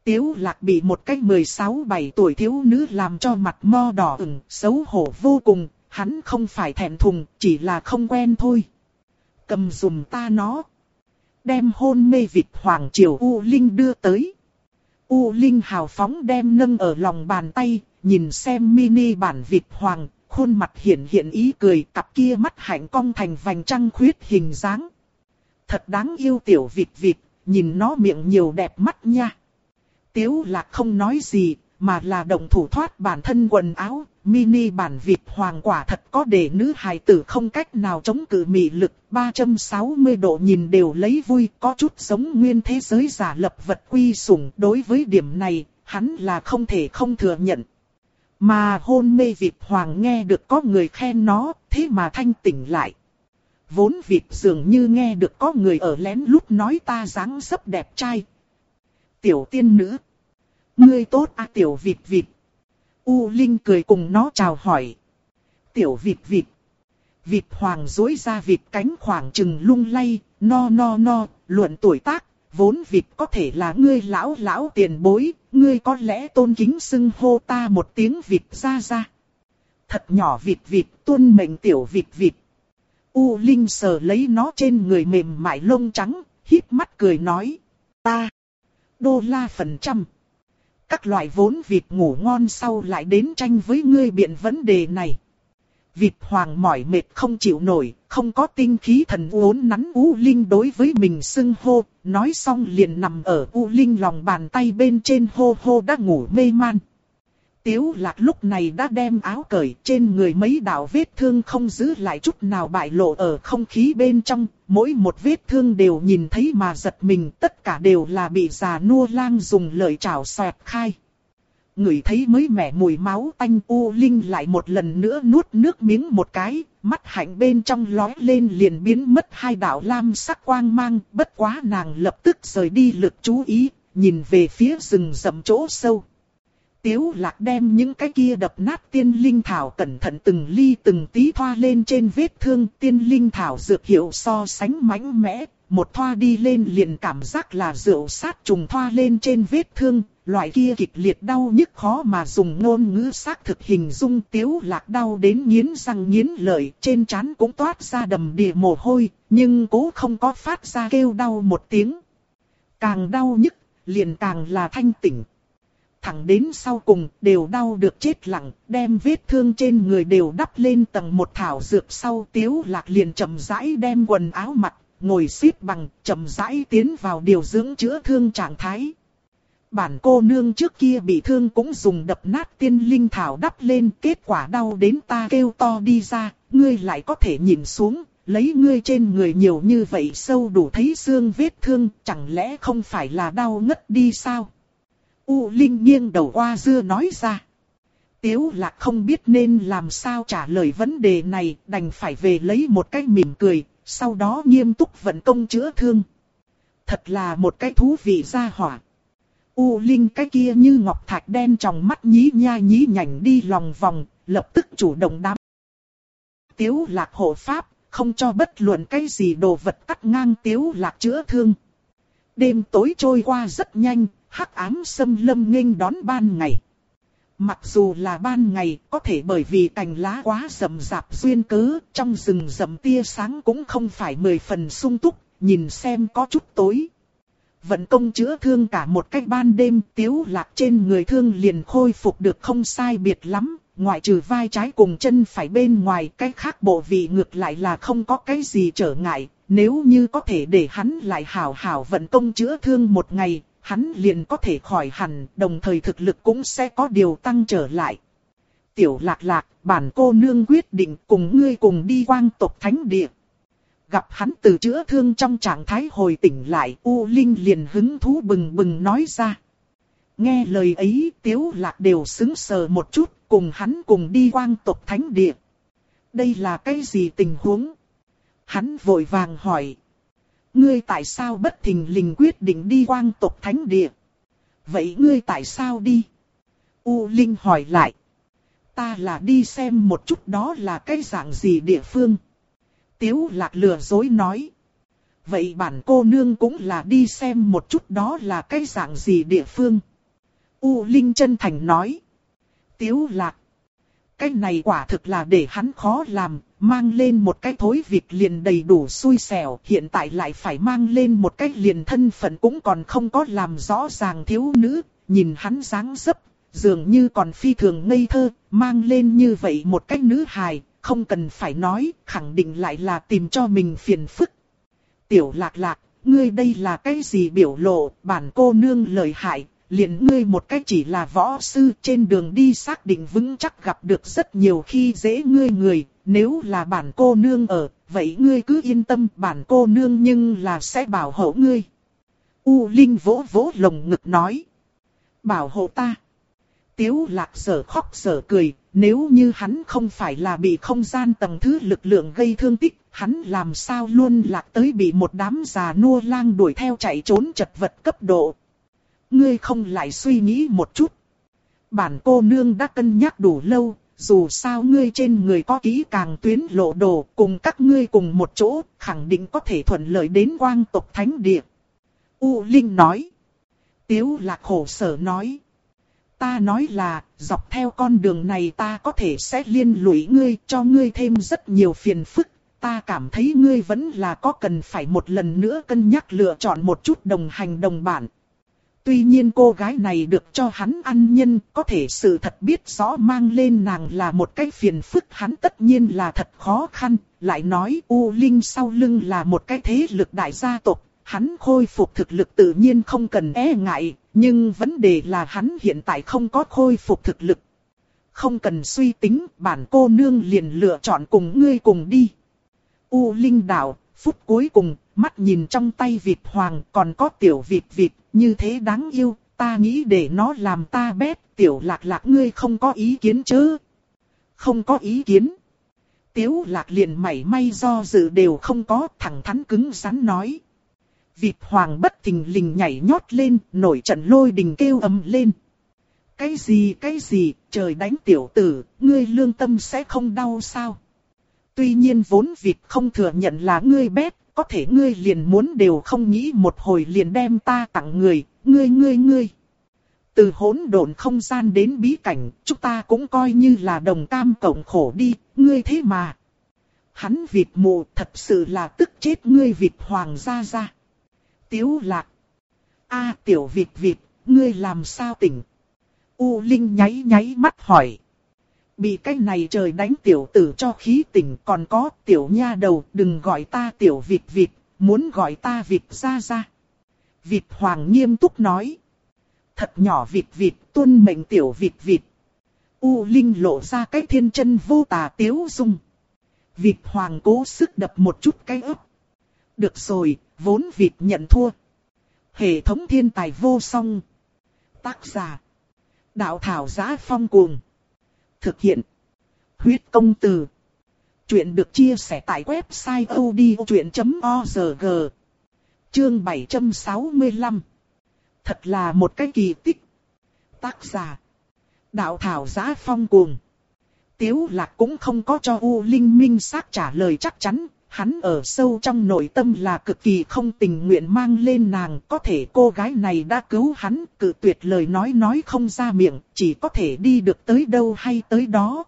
Tiếu lạc bị một cách 16-17 tuổi thiếu nữ làm cho mặt mo đỏ ửng, xấu hổ vô cùng, hắn không phải thẹn thùng, chỉ là không quen thôi. Cầm dùm ta nó. Đem hôn mê vịt hoàng triều U Linh đưa tới. U Linh hào phóng đem nâng ở lòng bàn tay, nhìn xem mini bản vịt hoàng, khuôn mặt hiện hiện ý cười, cặp kia mắt hạnh cong thành vành trăng khuyết hình dáng. Thật đáng yêu tiểu vịt vịt, nhìn nó miệng nhiều đẹp mắt nha. Tiếu lạc không nói gì, mà là động thủ thoát bản thân quần áo, mini bản vịt hoàng quả thật có để nữ hài tử không cách nào chống cự mị lực, 360 độ nhìn đều lấy vui, có chút giống nguyên thế giới giả lập vật quy sủng. Đối với điểm này, hắn là không thể không thừa nhận. Mà hôn mê vịt hoàng nghe được có người khen nó, thế mà thanh tỉnh lại. Vốn vịt dường như nghe được có người ở lén lút nói ta dáng dấp đẹp trai, tiểu tiên nữ. Ngươi tốt à tiểu vịt vịt. U Linh cười cùng nó chào hỏi. Tiểu vịt vịt. Vịt hoàng dối ra vịt cánh khoảng chừng lung lay, no no no, luận tuổi tác, vốn vịt có thể là ngươi lão lão tiền bối, ngươi có lẽ tôn kính xưng hô ta một tiếng vịt ra ra. Thật nhỏ vịt vịt, tuân mệnh tiểu vịt vịt. U Linh sờ lấy nó trên người mềm mại lông trắng, híp mắt cười nói. Ta đô la phần trăm. Các loại vốn vịt ngủ ngon sau lại đến tranh với ngươi biện vấn đề này. Vịt hoàng mỏi mệt không chịu nổi, không có tinh khí thần uốn nắn U Linh đối với mình xưng hô, nói xong liền nằm ở U Linh lòng bàn tay bên trên hô hô đã ngủ mê man. Tiếu lạc lúc này đã đem áo cởi trên người mấy đạo vết thương không giữ lại chút nào bại lộ ở không khí bên trong, mỗi một vết thương đều nhìn thấy mà giật mình tất cả đều là bị già nua lang dùng lời chảo xoẹt khai. Người thấy mới mẻ mùi máu tanh u linh lại một lần nữa nuốt nước miếng một cái, mắt hạnh bên trong lói lên liền biến mất hai đạo lam sắc quang mang, bất quá nàng lập tức rời đi lực chú ý, nhìn về phía rừng rậm chỗ sâu. Tiếu lạc đem những cái kia đập nát tiên linh thảo cẩn thận từng ly từng tí thoa lên trên vết thương tiên linh thảo dược hiệu so sánh mãnh mẽ, một thoa đi lên liền cảm giác là rượu sát trùng thoa lên trên vết thương, loại kia kịch liệt đau nhức khó mà dùng ngôn ngữ xác thực hình dung tiếu lạc đau đến nghiến răng nghiến lợi, trên trán cũng toát ra đầm đìa mồ hôi, nhưng cố không có phát ra kêu đau một tiếng. Càng đau nhức, liền càng là thanh tỉnh. Thẳng đến sau cùng đều đau được chết lặng, đem vết thương trên người đều đắp lên tầng một thảo dược sau tiếu lạc liền chậm rãi đem quần áo mặc, ngồi xếp bằng, chậm rãi tiến vào điều dưỡng chữa thương trạng thái. Bản cô nương trước kia bị thương cũng dùng đập nát tiên linh thảo đắp lên, kết quả đau đến ta kêu to đi ra, ngươi lại có thể nhìn xuống, lấy ngươi trên người nhiều như vậy sâu đủ thấy xương vết thương, chẳng lẽ không phải là đau ngất đi sao? U Linh nghiêng đầu qua dưa nói ra. Tiếu lạc không biết nên làm sao trả lời vấn đề này, đành phải về lấy một cái mỉm cười, sau đó nghiêm túc vận công chữa thương. Thật là một cái thú vị gia hỏa. U Linh cái kia như ngọc thạch đen trong mắt nhí nha nhí nhảnh đi lòng vòng, lập tức chủ động đám. Tiếu lạc hộ pháp, không cho bất luận cái gì đồ vật cắt ngang tiếu lạc chữa thương. Đêm tối trôi qua rất nhanh, hắc ám xâm lâm nghênh đón ban ngày. Mặc dù là ban ngày, có thể bởi vì cành lá quá rậm rạp duyên cớ, trong rừng rậm tia sáng cũng không phải mười phần sung túc, nhìn xem có chút tối. Vận công chữa thương cả một cách ban đêm, tiếu lạc trên người thương liền khôi phục được không sai biệt lắm, ngoại trừ vai trái cùng chân phải bên ngoài, cái khác bộ vị ngược lại là không có cái gì trở ngại, nếu như có thể để hắn lại hảo hảo vận công chữa thương một ngày, hắn liền có thể khỏi hẳn, đồng thời thực lực cũng sẽ có điều tăng trở lại. Tiểu lạc lạc, bản cô nương quyết định cùng ngươi cùng đi quang tộc thánh địa. Gặp hắn từ chữa thương trong trạng thái hồi tỉnh lại, U Linh liền hứng thú bừng bừng nói ra. Nghe lời ấy, tiếu lạc đều xứng sờ một chút, cùng hắn cùng đi quang tộc thánh địa. Đây là cái gì tình huống? Hắn vội vàng hỏi. Ngươi tại sao bất thình lình quyết định đi quang tộc thánh địa? Vậy ngươi tại sao đi? U Linh hỏi lại. Ta là đi xem một chút đó là cái dạng gì địa phương. Tiếu lạc lừa dối nói. Vậy bản cô nương cũng là đi xem một chút đó là cái dạng gì địa phương. U Linh chân thành nói. Tiếu lạc. Cái này quả thực là để hắn khó làm, mang lên một cái thối việc liền đầy đủ xui xẻo, hiện tại lại phải mang lên một cái liền thân phận cũng còn không có làm rõ ràng thiếu nữ, nhìn hắn dáng dấp, dường như còn phi thường ngây thơ, mang lên như vậy một cái nữ hài, không cần phải nói, khẳng định lại là tìm cho mình phiền phức. Tiểu lạc lạc, ngươi đây là cái gì biểu lộ, bản cô nương lời hại, liền ngươi một cách chỉ là võ sư trên đường đi xác định vững chắc gặp được rất nhiều khi dễ ngươi người, nếu là bản cô nương ở, vậy ngươi cứ yên tâm bản cô nương nhưng là sẽ bảo hộ ngươi. U Linh vỗ vỗ lồng ngực nói. Bảo hộ ta. Tiếu lạc sở khóc sở cười, nếu như hắn không phải là bị không gian tầng thứ lực lượng gây thương tích, hắn làm sao luôn lạc tới bị một đám già nua lang đuổi theo chạy trốn chật vật cấp độ. Ngươi không lại suy nghĩ một chút. Bản cô nương đã cân nhắc đủ lâu, dù sao ngươi trên người có kỹ càng tuyến lộ đồ, cùng các ngươi cùng một chỗ, khẳng định có thể thuận lợi đến quang tộc thánh địa. U Linh nói. Tiếu lạc khổ sở nói. Ta nói là, dọc theo con đường này ta có thể sẽ liên lụy ngươi, cho ngươi thêm rất nhiều phiền phức. Ta cảm thấy ngươi vẫn là có cần phải một lần nữa cân nhắc lựa chọn một chút đồng hành đồng bản. Tuy nhiên cô gái này được cho hắn ăn nhân, có thể sự thật biết rõ mang lên nàng là một cái phiền phức hắn tất nhiên là thật khó khăn, lại nói U Linh sau lưng là một cái thế lực đại gia tộc, hắn khôi phục thực lực tự nhiên không cần e ngại, nhưng vấn đề là hắn hiện tại không có khôi phục thực lực. Không cần suy tính, bản cô nương liền lựa chọn cùng ngươi cùng đi. U Linh đảo phút cuối cùng, mắt nhìn trong tay vịt hoàng còn có tiểu vịt vịt, như thế đáng yêu, ta nghĩ để nó làm ta bét, tiểu lạc lạc ngươi không có ý kiến chứ? Không có ý kiến. Tiếu lạc liền mảy may do dự đều không có, thẳng thắn cứng rắn nói. Vịt hoàng bất thình lình nhảy nhót lên, nổi trận lôi đình kêu ầm lên. Cái gì cái gì, trời đánh tiểu tử, ngươi lương tâm sẽ không đau sao? Tuy nhiên vốn vịt không thừa nhận là ngươi bét, có thể ngươi liền muốn đều không nghĩ một hồi liền đem ta tặng người, ngươi ngươi ngươi. Từ hỗn độn không gian đến bí cảnh, chúng ta cũng coi như là đồng cam cộng khổ đi, ngươi thế mà. Hắn vịt mù thật sự là tức chết ngươi vịt hoàng gia gia. Tiếu lạc. a tiểu vịt vịt, ngươi làm sao tỉnh? U Linh nháy nháy mắt hỏi. Bị cái này trời đánh tiểu tử cho khí tỉnh còn có tiểu nha đầu đừng gọi ta tiểu vịt vịt, muốn gọi ta vịt ra ra. Vịt hoàng nghiêm túc nói. Thật nhỏ vịt vịt tuân mệnh tiểu vịt vịt. U Linh lộ ra cái thiên chân vô tà tiếu dung. Vịt hoàng cố sức đập một chút cái ấp. Được rồi, vốn vịt nhận thua. Hệ thống thiên tài vô song. Tác giả. Đạo thảo giá phong cuồng. Thực hiện. Huyết công từ. Chuyện được chia sẻ tại website odchuyện.org. Chương 765. Thật là một cái kỳ tích. Tác giả. Đạo thảo giá phong cuồng. Tiếu lạc cũng không có cho U Linh minh xác trả lời chắc chắn, hắn ở sâu trong nội tâm là cực kỳ không tình nguyện mang lên nàng, có thể cô gái này đã cứu hắn, cự tuyệt lời nói nói không ra miệng, chỉ có thể đi được tới đâu hay tới đó.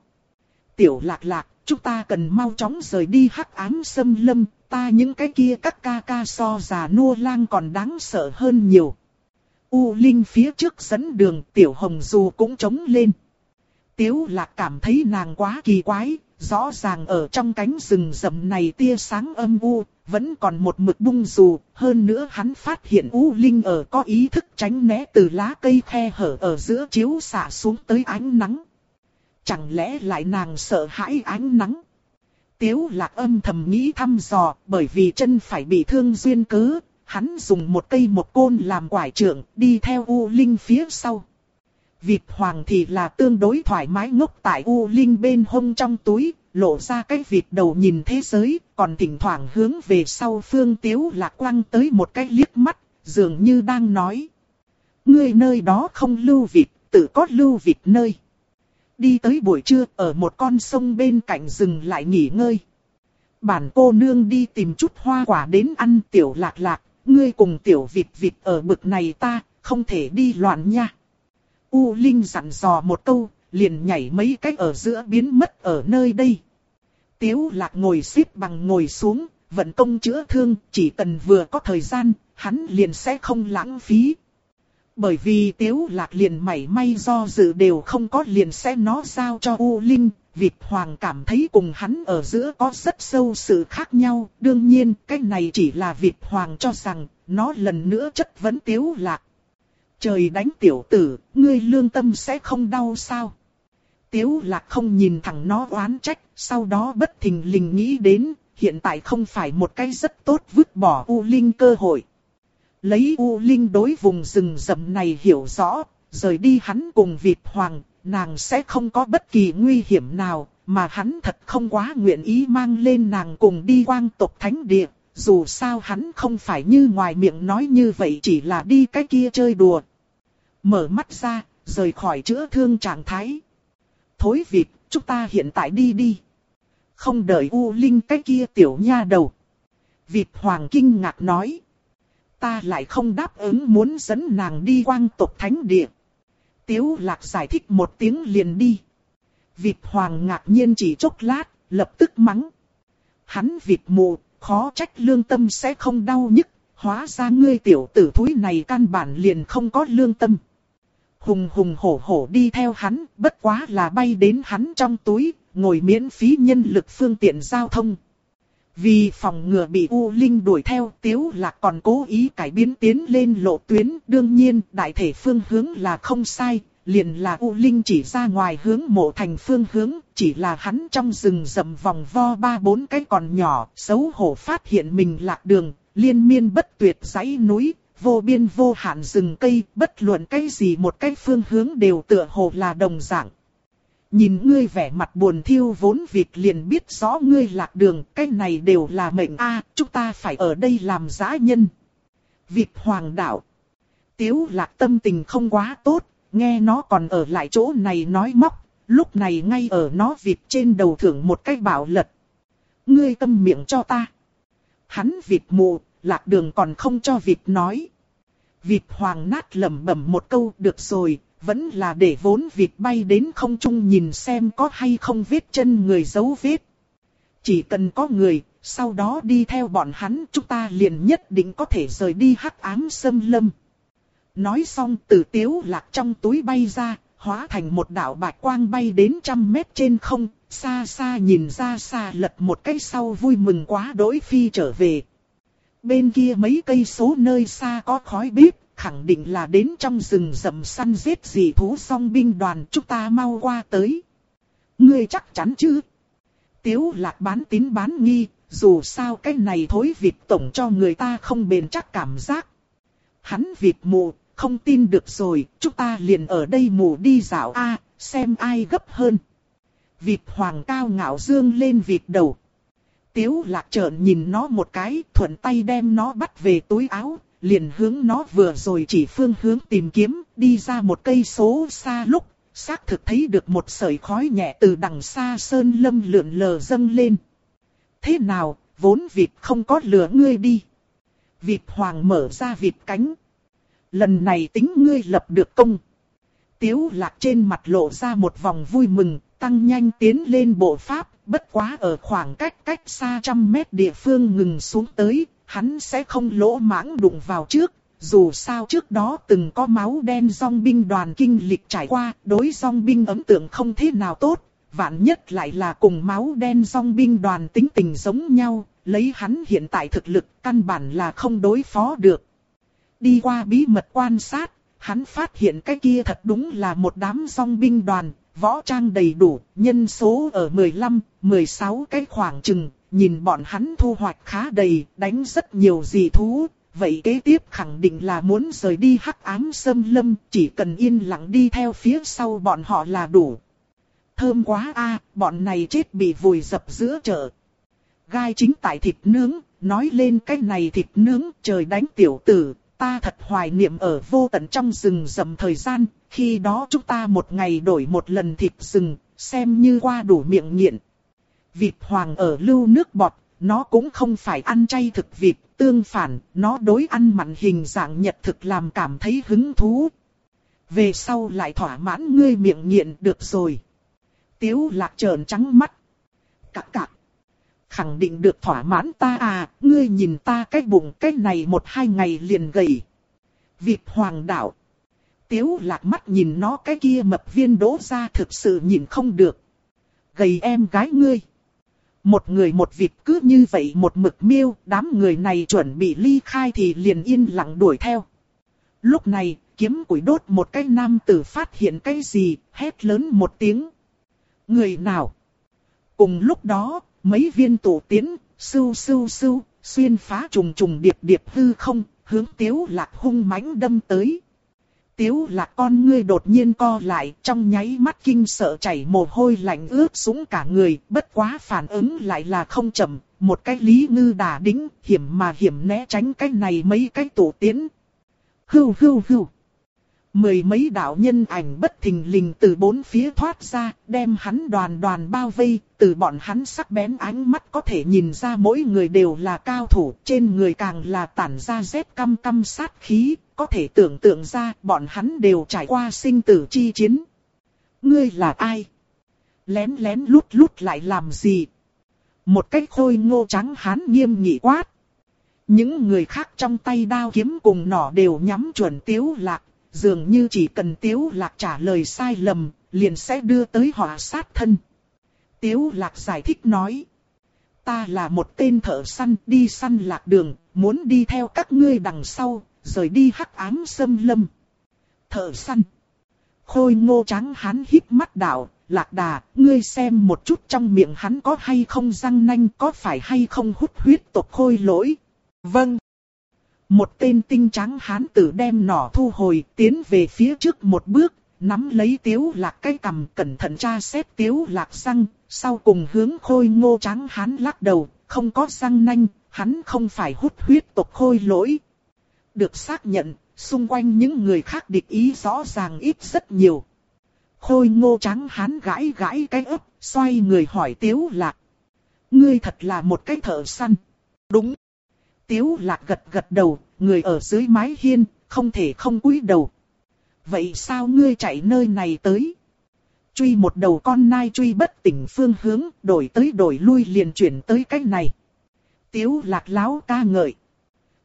Tiểu lạc lạc, chúng ta cần mau chóng rời đi hắc ám xâm lâm, ta những cái kia các ca ca so già nua lang còn đáng sợ hơn nhiều. U Linh phía trước dẫn đường tiểu hồng dù cũng trống lên. Tiếu lạc cảm thấy nàng quá kỳ quái, rõ ràng ở trong cánh rừng rậm này tia sáng âm u, vẫn còn một mực bung dù, hơn nữa hắn phát hiện U Linh ở có ý thức tránh né từ lá cây khe hở ở giữa chiếu xạ xuống tới ánh nắng. Chẳng lẽ lại nàng sợ hãi ánh nắng? Tiếu lạc âm thầm nghĩ thăm dò, bởi vì chân phải bị thương duyên cớ, hắn dùng một cây một côn làm quải trưởng, đi theo U Linh phía sau. Vịt hoàng thì là tương đối thoải mái ngốc tại U Linh bên hông trong túi, lộ ra cái vịt đầu nhìn thế giới, còn thỉnh thoảng hướng về sau phương tiếu lạc quăng tới một cái liếc mắt, dường như đang nói. Ngươi nơi đó không lưu vịt, tự có lưu vịt nơi. Đi tới buổi trưa ở một con sông bên cạnh rừng lại nghỉ ngơi. Bản cô nương đi tìm chút hoa quả đến ăn tiểu lạc lạc, ngươi cùng tiểu vịt vịt ở bực này ta, không thể đi loạn nha. U Linh dặn dò một câu, liền nhảy mấy cách ở giữa biến mất ở nơi đây. Tiếu lạc ngồi xếp bằng ngồi xuống, vận công chữa thương, chỉ cần vừa có thời gian, hắn liền sẽ không lãng phí. Bởi vì tiếu lạc liền mảy may do dự đều không có liền sẽ nó giao cho U Linh, Việt Hoàng cảm thấy cùng hắn ở giữa có rất sâu sự khác nhau, đương nhiên cái này chỉ là Việt Hoàng cho rằng, nó lần nữa chất vấn tiếu lạc. Trời đánh tiểu tử, ngươi lương tâm sẽ không đau sao? Tiếu lạc không nhìn thẳng nó oán trách, sau đó bất thình lình nghĩ đến, hiện tại không phải một cái rất tốt vứt bỏ U Linh cơ hội. Lấy U Linh đối vùng rừng rậm này hiểu rõ, rời đi hắn cùng Việt Hoàng, nàng sẽ không có bất kỳ nguy hiểm nào, mà hắn thật không quá nguyện ý mang lên nàng cùng đi quang tộc thánh địa. Dù sao hắn không phải như ngoài miệng nói như vậy chỉ là đi cái kia chơi đùa, Mở mắt ra, rời khỏi chữa thương trạng thái. Thối việc, chúng ta hiện tại đi đi. Không đợi U Linh cái kia tiểu nha đầu. Vịt Hoàng kinh ngạc nói. Ta lại không đáp ứng muốn dẫn nàng đi quang tộc thánh địa. Tiếu lạc giải thích một tiếng liền đi. Vịt Hoàng ngạc nhiên chỉ chốc lát, lập tức mắng. Hắn vịt mù, khó trách lương tâm sẽ không đau nhức, hóa ra ngươi tiểu tử thúi này căn bản liền không có lương tâm hùng hùng hổ hổ đi theo hắn, bất quá là bay đến hắn trong túi, ngồi miễn phí nhân lực phương tiện giao thông. Vì phòng ngừa bị U Linh đuổi theo, Tiếu Lạc còn cố ý cải biến tiến lên lộ tuyến, đương nhiên, đại thể phương hướng là không sai, liền là U Linh chỉ ra ngoài hướng mộ thành phương hướng, chỉ là hắn trong rừng rậm vòng vo ba bốn cái còn nhỏ, xấu hổ phát hiện mình lạc đường, liên miên bất tuyệt dãy núi, vô biên vô hạn rừng cây, bất luận cái gì một cái phương hướng đều tựa hồ là đồng dạng. Nhìn ngươi vẻ mặt buồn thiêu vốn việc liền biết rõ ngươi lạc đường, cái này đều là mệnh a, chúng ta phải ở đây làm giã nhân. Vịt hoàng đạo. Tiếu lạc tâm tình không quá tốt, nghe nó còn ở lại chỗ này nói móc, lúc này ngay ở nó vịt trên đầu thưởng một cái bảo lật. Ngươi tâm miệng cho ta. Hắn vịt mù, lạc đường còn không cho vịt nói. Vịt hoàng nát lẩm bẩm một câu được rồi, vẫn là để vốn vịt bay đến không trung nhìn xem có hay không vết chân người dấu vết. Chỉ cần có người, sau đó đi theo bọn hắn chúng ta liền nhất định có thể rời đi hắc ám sâm lâm. Nói xong từ tiếu lạc trong túi bay ra, hóa thành một đạo bạch quang bay đến trăm mét trên không, xa xa nhìn ra xa lật một cái sau vui mừng quá đỗi phi trở về. Bên kia mấy cây số nơi xa có khói bếp, khẳng định là đến trong rừng rậm săn giết dị thú song binh đoàn chúng ta mau qua tới. Ngươi chắc chắn chứ? Tiếu lạc bán tín bán nghi, dù sao cái này thối vịt tổng cho người ta không bền chắc cảm giác. Hắn vịt mù, không tin được rồi, chúng ta liền ở đây mù đi dạo a, xem ai gấp hơn. Vịt hoàng cao ngạo dương lên vịt đầu. Tiếu lạc trợn nhìn nó một cái, thuận tay đem nó bắt về túi áo, liền hướng nó vừa rồi chỉ phương hướng tìm kiếm, đi ra một cây số xa lúc, xác thực thấy được một sợi khói nhẹ từ đằng xa sơn lâm lượn lờ dâng lên. Thế nào, vốn vịt không có lửa ngươi đi. Vịt hoàng mở ra vịt cánh. Lần này tính ngươi lập được công. Tiếu lạc trên mặt lộ ra một vòng vui mừng, tăng nhanh tiến lên bộ pháp, bất quá ở khoảng cách cách xa trăm mét địa phương ngừng xuống tới, hắn sẽ không lỗ mãng đụng vào trước. Dù sao trước đó từng có máu đen dòng binh đoàn kinh lịch trải qua, đối dòng binh ấn tượng không thế nào tốt, vạn nhất lại là cùng máu đen dòng binh đoàn tính tình giống nhau, lấy hắn hiện tại thực lực căn bản là không đối phó được. Đi qua bí mật quan sát, hắn phát hiện cái kia thật đúng là một đám song binh đoàn, võ trang đầy đủ, nhân số ở 15, 16 cái khoảng chừng, nhìn bọn hắn thu hoạch khá đầy, đánh rất nhiều dị thú. Vậy kế tiếp khẳng định là muốn rời đi hắc ám sâm lâm, chỉ cần yên lặng đi theo phía sau bọn họ là đủ. Thơm quá a, bọn này chết bị vùi dập giữa chợ. Gai chính tại thịt nướng, nói lên cái này thịt nướng trời đánh tiểu tử, ta thật hoài niệm ở vô tận trong rừng rậm thời gian, khi đó chúng ta một ngày đổi một lần thịt rừng, xem như qua đủ miệng nghiện. Vịt hoàng ở lưu nước bọt, nó cũng không phải ăn chay thực vịt, tương phản, nó đối ăn mặn hình dạng nhật thực làm cảm thấy hứng thú. Về sau lại thỏa mãn ngươi miệng nghiện được rồi. Tiếu lạc trợn trắng mắt. Cạc cạc. Khẳng định được thỏa mãn ta à, ngươi nhìn ta cái bụng cái này một hai ngày liền gầy. việc hoàng đạo. Tiếu lạc mắt nhìn nó cái kia mập viên đỗ ra thực sự nhìn không được. Gầy em gái ngươi. Một người một vịt cứ như vậy một mực miêu, đám người này chuẩn bị ly khai thì liền yên lặng đuổi theo. Lúc này, kiếm củi đốt một cái nam tử phát hiện cái gì, hét lớn một tiếng. Người nào? Cùng lúc đó, mấy viên tổ tiến, sưu sưu sưu, xuyên phá trùng trùng điệp điệp hư không, hướng tiếu lạc hung mãnh đâm tới. Tiếu lạc con ngươi đột nhiên co lại, trong nháy mắt kinh sợ chảy mồ hôi lạnh ướt sũng cả người, bất quá phản ứng lại là không chậm, một cái lý ngư đà đính, hiểm mà hiểm né tránh cái này mấy cái tổ tiến. Hưu hưu hưu. Mười mấy đạo nhân ảnh bất thình lình từ bốn phía thoát ra, đem hắn đoàn đoàn bao vây, từ bọn hắn sắc bén ánh mắt có thể nhìn ra mỗi người đều là cao thủ, trên người càng là tản ra rét căm căm sát khí, có thể tưởng tượng ra bọn hắn đều trải qua sinh tử chi chiến. Ngươi là ai? Lén lén lút lút lại làm gì? Một cách khôi ngô trắng hán nghiêm nghị quát. Những người khác trong tay đao kiếm cùng nỏ đều nhắm chuẩn tiếu lạc, dường như chỉ cần tiếu lạc trả lời sai lầm, liền sẽ đưa tới họa sát thân. Tiếu lạc giải thích nói. Ta là một tên thợ săn đi săn lạc đường, muốn đi theo các ngươi đằng sau, rời đi hắc ám sâm lâm. Thợ săn. Khôi ngô trắng hắn hít mắt đạo, lạc đà, ngươi xem một chút trong miệng hắn có hay không răng nanh, có phải hay không hút huyết tộc khôi lỗi. Vâng. Một tên tinh trắng hán tử đem nỏ thu hồi, tiến về phía trước một bước, nắm lấy tiếu lạc cái cầm cẩn thận tra xét tiếu lạc răng, sau cùng hướng khôi ngô trắng hán lắc đầu, không có răng nanh, hắn không phải hút huyết tộc khôi lỗi. Được xác nhận, xung quanh những người khác địch ý rõ ràng ít rất nhiều. Khôi ngô trắng hán gãi gãi cái ấp, xoay người hỏi tiếu lạc. Ngươi thật là một cái thợ săn. Đúng. Tiếu lạc gật gật đầu, người ở dưới mái hiên, không thể không cúi đầu. Vậy sao ngươi chạy nơi này tới? Truy một đầu con nai truy bất tỉnh phương hướng, đổi tới đổi lui liền chuyển tới cách này. Tiếu lạc láo ca ngợi.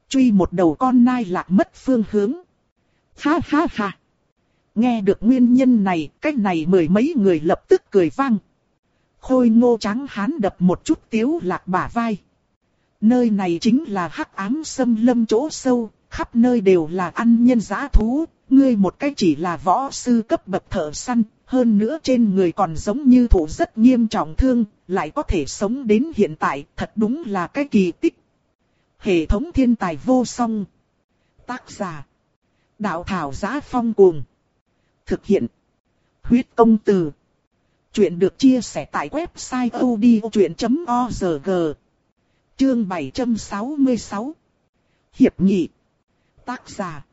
Truy một đầu con nai lạc mất phương hướng. Ha ha ha. Nghe được nguyên nhân này, cách này mười mấy người lập tức cười vang. Khôi ngô trắng hán đập một chút tiếu lạc bả vai. Nơi này chính là hắc ám sâm lâm chỗ sâu, khắp nơi đều là ăn nhân giã thú, ngươi một cái chỉ là võ sư cấp bậc thợ săn, hơn nữa trên người còn giống như thủ rất nghiêm trọng thương, lại có thể sống đến hiện tại, thật đúng là cái kỳ tích. Hệ thống thiên tài vô song. Tác giả. Đạo thảo giá phong cuồng. Thực hiện. Huyết công từ. Chuyện được chia sẻ tại website odchuyện.org. Chương 766. Hiệp nghị. Tác giả.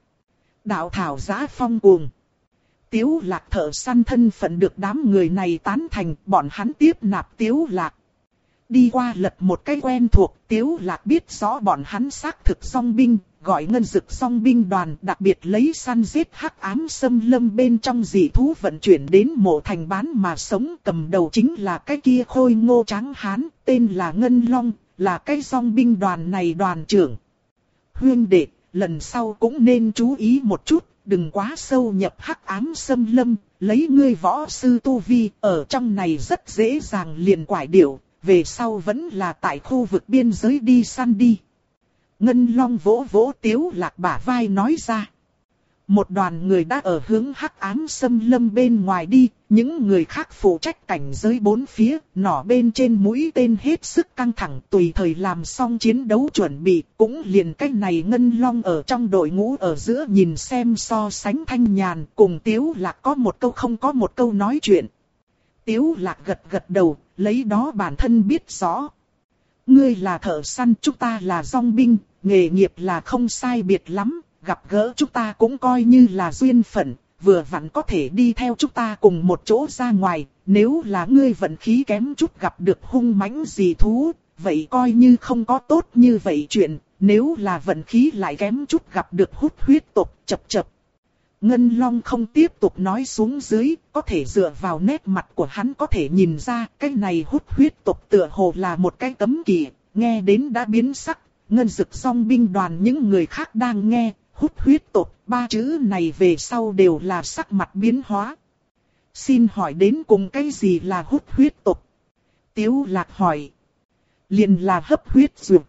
Đạo thảo giá phong cuồng. Tiếu lạc thợ săn thân phận được đám người này tán thành bọn hắn tiếp nạp tiếu lạc. Đi qua lật một cái quen thuộc tiếu lạc biết rõ bọn hắn xác thực song binh, gọi ngân dực song binh đoàn đặc biệt lấy săn giết hắc ám xâm lâm bên trong dị thú vận chuyển đến mộ thành bán mà sống cầm đầu chính là cái kia khôi ngô trắng hán, tên là Ngân Long, là cái song binh đoàn này đoàn trưởng. Huyên đệ, lần sau cũng nên chú ý một chút, đừng quá sâu nhập hắc ám xâm lâm, lấy ngươi võ sư tu vi, ở trong này rất dễ dàng liền quải điệu, về sau vẫn là tại khu vực biên giới đi săn đi. Ngân Long vỗ vỗ tiếu lạc bả vai nói ra. Một đoàn người đã ở hướng hắc ám xâm lâm bên ngoài đi, những người khác phụ trách cảnh giới bốn phía, nỏ bên trên mũi tên hết sức căng thẳng tùy thời làm xong chiến đấu chuẩn bị, cũng liền cách này ngân long ở trong đội ngũ ở giữa nhìn xem so sánh thanh nhàn, cùng tiếu lạc có một câu không có một câu nói chuyện. Tiếu lạc gật gật đầu, lấy đó bản thân biết rõ. Ngươi là thợ săn, chúng ta là dòng binh, nghề nghiệp là không sai biệt lắm, gặp gỡ chúng ta cũng coi như là duyên phận, vừa vặn có thể đi theo chúng ta cùng một chỗ ra ngoài, nếu là ngươi vận khí kém chút gặp được hung mãnh gì thú, vậy coi như không có tốt như vậy chuyện, nếu là vận khí lại kém chút gặp được hút huyết tộc chập chập. Ngân Long không tiếp tục nói xuống dưới, có thể dựa vào nét mặt của hắn có thể nhìn ra cái này hút huyết tộc tựa hồ là một cái cấm kỵ, nghe đến đã biến sắc, ngân dực song binh đoàn những người khác đang nghe, hút huyết tộc, ba chữ này về sau đều là sắc mặt biến hóa. Xin hỏi đến cùng cái gì là hút huyết tộc? Tiếu lạc hỏi. liền là hấp huyết dược.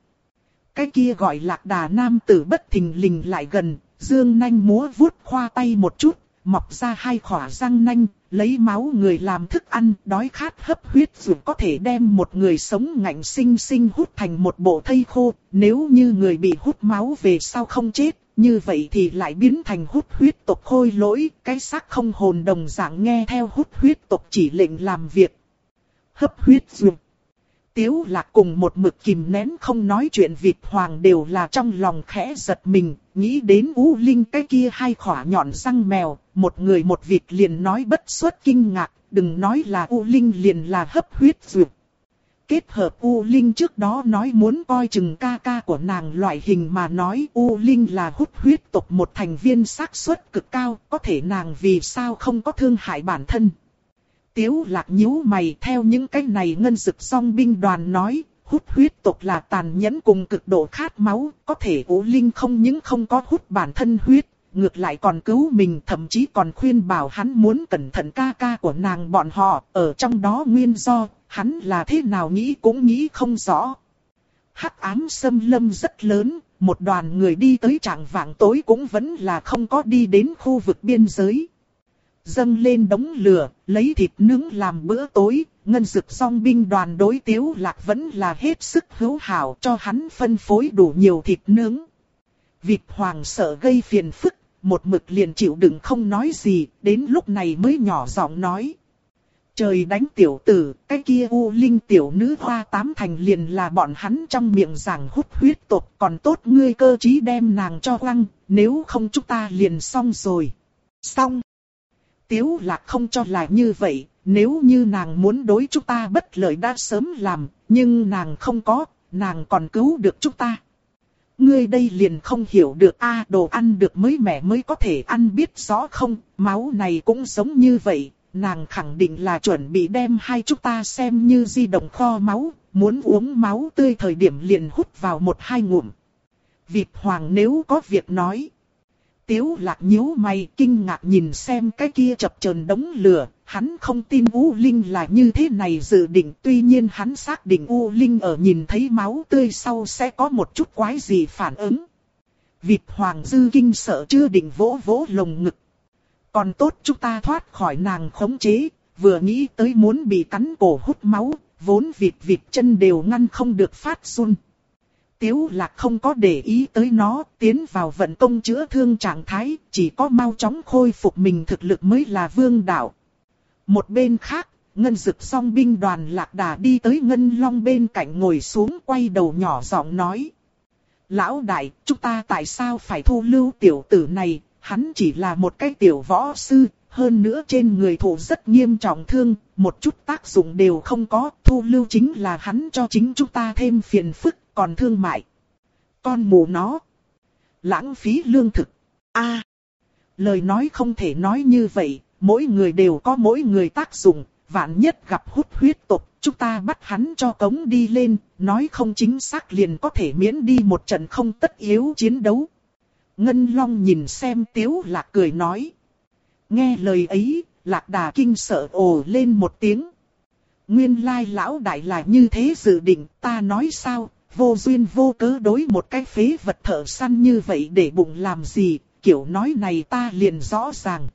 Cái kia gọi lạc đà nam tử bất thình lình lại gần, dương nanh múa vuốt khoa tay một chút, mọc ra hai khỏa răng nanh, lấy máu người làm thức ăn, đói khát hấp huyết dược có thể đem một người sống ngạnh sinh sinh hút thành một bộ thây khô, nếu như người bị hút máu về sau không chết, như vậy thì lại biến thành hút huyết tộc khôi lỗi, cái xác không hồn đồng dạng nghe theo hút huyết tộc chỉ lệnh làm việc. Hấp huyết dược. Tiếu lạc cùng một mực kìm nén không nói chuyện Việt Hoàng đều là trong lòng khẽ giật mình, nghĩ đến U Linh cái kia hai khỏa nhọn răng mèo, một người một vịt liền nói bất xuất kinh ngạc, đừng nói là U Linh liền là hấp huyết dược. Kết hợp U Linh trước đó nói muốn coi chừng ca ca của nàng loại hình mà nói U Linh là hút huyết tộc một thành viên xác suất cực cao, có thể nàng vì sao không có thương hại bản thân. Tiếu lạc nhíu mày theo những cái này ngân dực song binh đoàn nói, hút huyết tộc là tàn nhẫn cùng cực độ khát máu, có thể U Linh không những không có hút bản thân huyết, ngược lại còn cứu mình thậm chí còn khuyên bảo hắn muốn cẩn thận ca ca của nàng bọn họ, ở trong đó nguyên do, hắn là thế nào nghĩ cũng nghĩ không rõ. Hắc ám xâm lâm rất lớn, một đoàn người đi tới trạng vạng tối cũng vẫn là không có đi đến khu vực biên giới. Dâng lên đống lửa, lấy thịt nướng làm bữa tối, ngân dực song binh đoàn đối tiếu lạc vẫn là hết sức hữu hảo cho hắn phân phối đủ nhiều thịt nướng. Vịt hoàng sợ gây phiền phức, một mực liền chịu đựng không nói gì, đến lúc này mới nhỏ giọng nói. Trời đánh tiểu tử, cái kia u linh tiểu nữ hoa tám thành liền là bọn hắn trong miệng giảng hút huyết tộc, còn tốt ngươi cơ trí đem nàng cho quăng, nếu không chúng ta liền xong rồi. Xong. Tiếu lạc không cho là như vậy, nếu như nàng muốn đối chúng ta bất lợi đã sớm làm, nhưng nàng không có, nàng còn cứu được chúng ta. Ngươi đây liền không hiểu được a đồ ăn được mới mẻ mới có thể ăn biết rõ không, máu này cũng giống như vậy, nàng khẳng định là chuẩn bị đem hai chúng ta xem như di động kho máu, muốn uống máu tươi thời điểm liền hút vào một hai ngụm. Vịt hoàng nếu có việc nói. Tiếu lạc nhíu mày kinh ngạc nhìn xem cái kia chập chờn đống lửa, hắn không tin U Linh là như thế này dự định. Tuy nhiên hắn xác định U Linh ở nhìn thấy máu tươi sau sẽ có một chút quái gì phản ứng. Vịt hoàng dư kinh sợ chưa định vỗ vỗ lồng ngực. Còn tốt chúng ta thoát khỏi nàng khống chế, vừa nghĩ tới muốn bị cắn cổ hút máu, vốn vịt vịt chân đều ngăn không được phát run. Tiếu lạc không có để ý tới nó, tiến vào vận công chữa thương trạng thái, chỉ có mau chóng khôi phục mình thực lực mới là vương đạo. Một bên khác, ngân dực song binh đoàn lạc đà đi tới ngân long bên cạnh ngồi xuống quay đầu nhỏ giọng nói. Lão đại, chúng ta tại sao phải thu lưu tiểu tử này, hắn chỉ là một cái tiểu võ sư, hơn nữa trên người thủ rất nghiêm trọng thương, một chút tác dụng đều không có, thu lưu chính là hắn cho chính chúng ta thêm phiền phức, còn thương mại. Con mù nó. Lãng phí lương thực. a lời nói không thể nói như vậy, mỗi người đều có mỗi người tác dụng, vạn nhất gặp hút huyết tộc, chúng ta bắt hắn cho cống đi lên, nói không chính xác liền có thể miễn đi một trận không tất yếu chiến đấu. Ngân Long nhìn xem Tiếu Lạc cười nói. Nghe lời ấy, Lạc Đà kinh sợ ồ lên một tiếng. Nguyên lai lão đại là như thế dự định, ta nói sao, vô duyên vô cớ đối một cái phế vật thợ săn như vậy để bụng làm gì, kiểu nói này ta liền rõ ràng.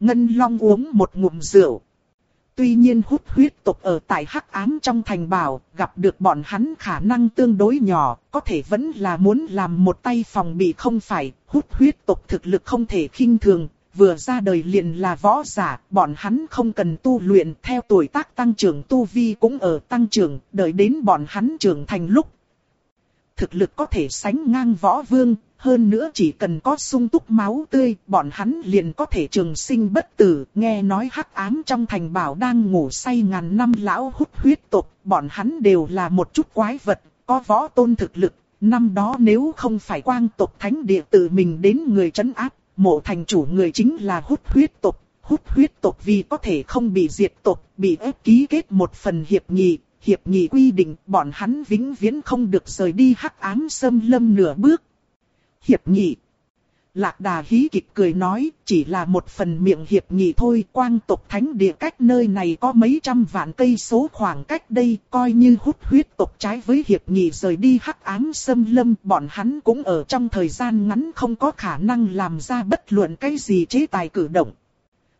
Ngân Long uống một ngụm rượu. Tuy nhiên hút huyết tộc ở tại hắc ám trong thành bảo, gặp được bọn hắn khả năng tương đối nhỏ, có thể vẫn là muốn làm một tay phòng bị không phải, hút huyết tộc thực lực không thể khinh thường, vừa ra đời liền là võ giả, bọn hắn không cần tu luyện theo tuổi tác tăng trưởng tu vi cũng ở tăng trưởng, đợi đến bọn hắn trưởng thành lúc. Thực lực có thể sánh ngang võ vương, hơn nữa chỉ cần có sung túc máu tươi, bọn hắn liền có thể trường sinh bất tử. Nghe nói hắc ám trong thành bảo đang ngủ say ngàn năm lão hút huyết tộc, bọn hắn đều là một chút quái vật, có võ tôn thực lực. Năm đó nếu không phải quang tộc thánh địa tự mình đến người trấn áp, mộ thành chủ người chính là hút huyết tộc. Hút huyết tộc vì có thể không bị diệt tộc, bị ép ký kết một phần hiệp nghị, hiệp nghị quy định bọn hắn vĩnh viễn không được rời đi hắc ám sâm lâm nửa bước, hiệp nghị. Lạc đà hí kịch cười nói, chỉ là một phần miệng hiệp nghị thôi, quang tộc thánh địa cách nơi này có mấy trăm vạn cây số khoảng cách đây, coi như hút huyết tộc trái với hiệp nghị rời đi hắc ám xâm lâm, bọn hắn cũng ở trong thời gian ngắn không có khả năng làm ra bất luận cái gì chế tài cử động.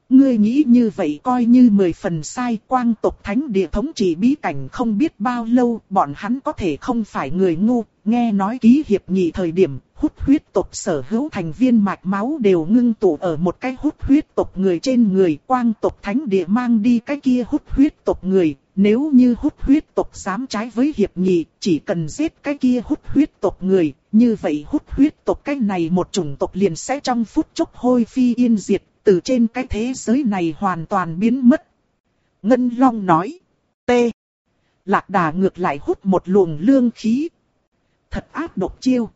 Ngươi nghĩ như vậy coi như mười phần sai quang tộc thánh địa thống trị bí cảnh không biết bao lâu bọn hắn có thể không phải người ngu, nghe nói ký hiệp nghị thời điểm hút huyết tộc sở hữu thành viên mạch máu đều ngưng tụ ở một cái hút huyết tộc người trên người. Quang tộc thánh địa mang đi cái kia hút huyết tộc người. Nếu như hút huyết tộc dám trái với hiệp nghị, chỉ cần giết cái kia hút huyết tộc người, như vậy hút huyết tộc cái này một chủng tộc liền sẽ trong phút chốc hôi phi yên diệt, từ trên cái thế giới này hoàn toàn biến mất. Ngân Long nói, T. Lạc đà ngược lại hút một luồng lương khí. Thật ác độc chiêu.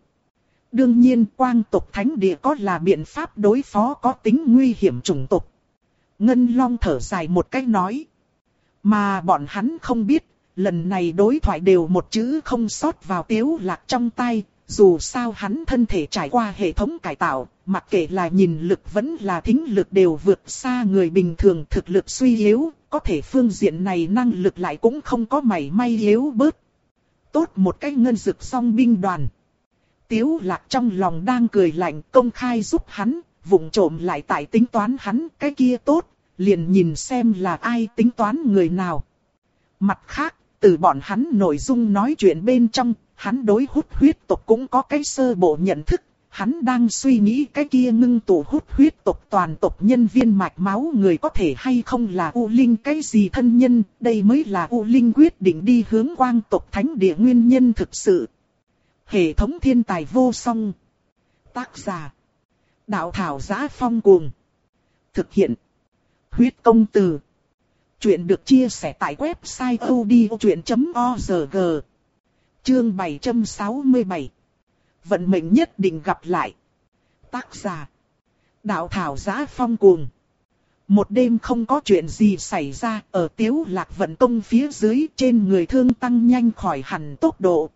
Đương nhiên quang tộc thánh địa có là biện pháp đối phó có tính nguy hiểm trùng tộc. Ngân Long thở dài một cách nói. Mà bọn hắn không biết, lần này đối thoại đều một chữ không sót vào tiếu lạc trong tay, dù sao hắn thân thể trải qua hệ thống cải tạo, mặc kệ là nhìn lực vẫn là thính lực đều vượt xa người bình thường thực lực suy yếu, có thể phương diện này năng lực lại cũng không có mảy may yếu bớt. Tốt một cách ngân dực song binh đoàn. Tiếu lạc trong lòng đang cười lạnh công khai giúp hắn, vụng trộm lại tại tính toán hắn cái kia tốt, liền nhìn xem là ai tính toán người nào. Mặt khác, từ bọn hắn nội dung nói chuyện bên trong, hắn đối hút huyết tộc cũng có cái sơ bộ nhận thức. Hắn đang suy nghĩ cái kia ngưng tụ hút huyết tộc toàn tộc nhân viên mạch máu người có thể hay không là U Linh cái gì thân nhân, đây mới là U Linh quyết định đi hướng quang tộc thánh địa nguyên nhân thực sự. Hệ thống thiên tài vô song. Tác giả. Đạo thảo giá phong cuồng. Thực hiện. Huyết công từ. Chuyện được chia sẻ tại website odchuyện.org. Chương 767 vận mệnh nhất định gặp lại. Tác giả. Đạo thảo giá phong cuồng. Một đêm không có chuyện gì xảy ra, ở tiếu lạc vận công phía dưới trên người thương tăng nhanh khỏi hẳn tốc độ.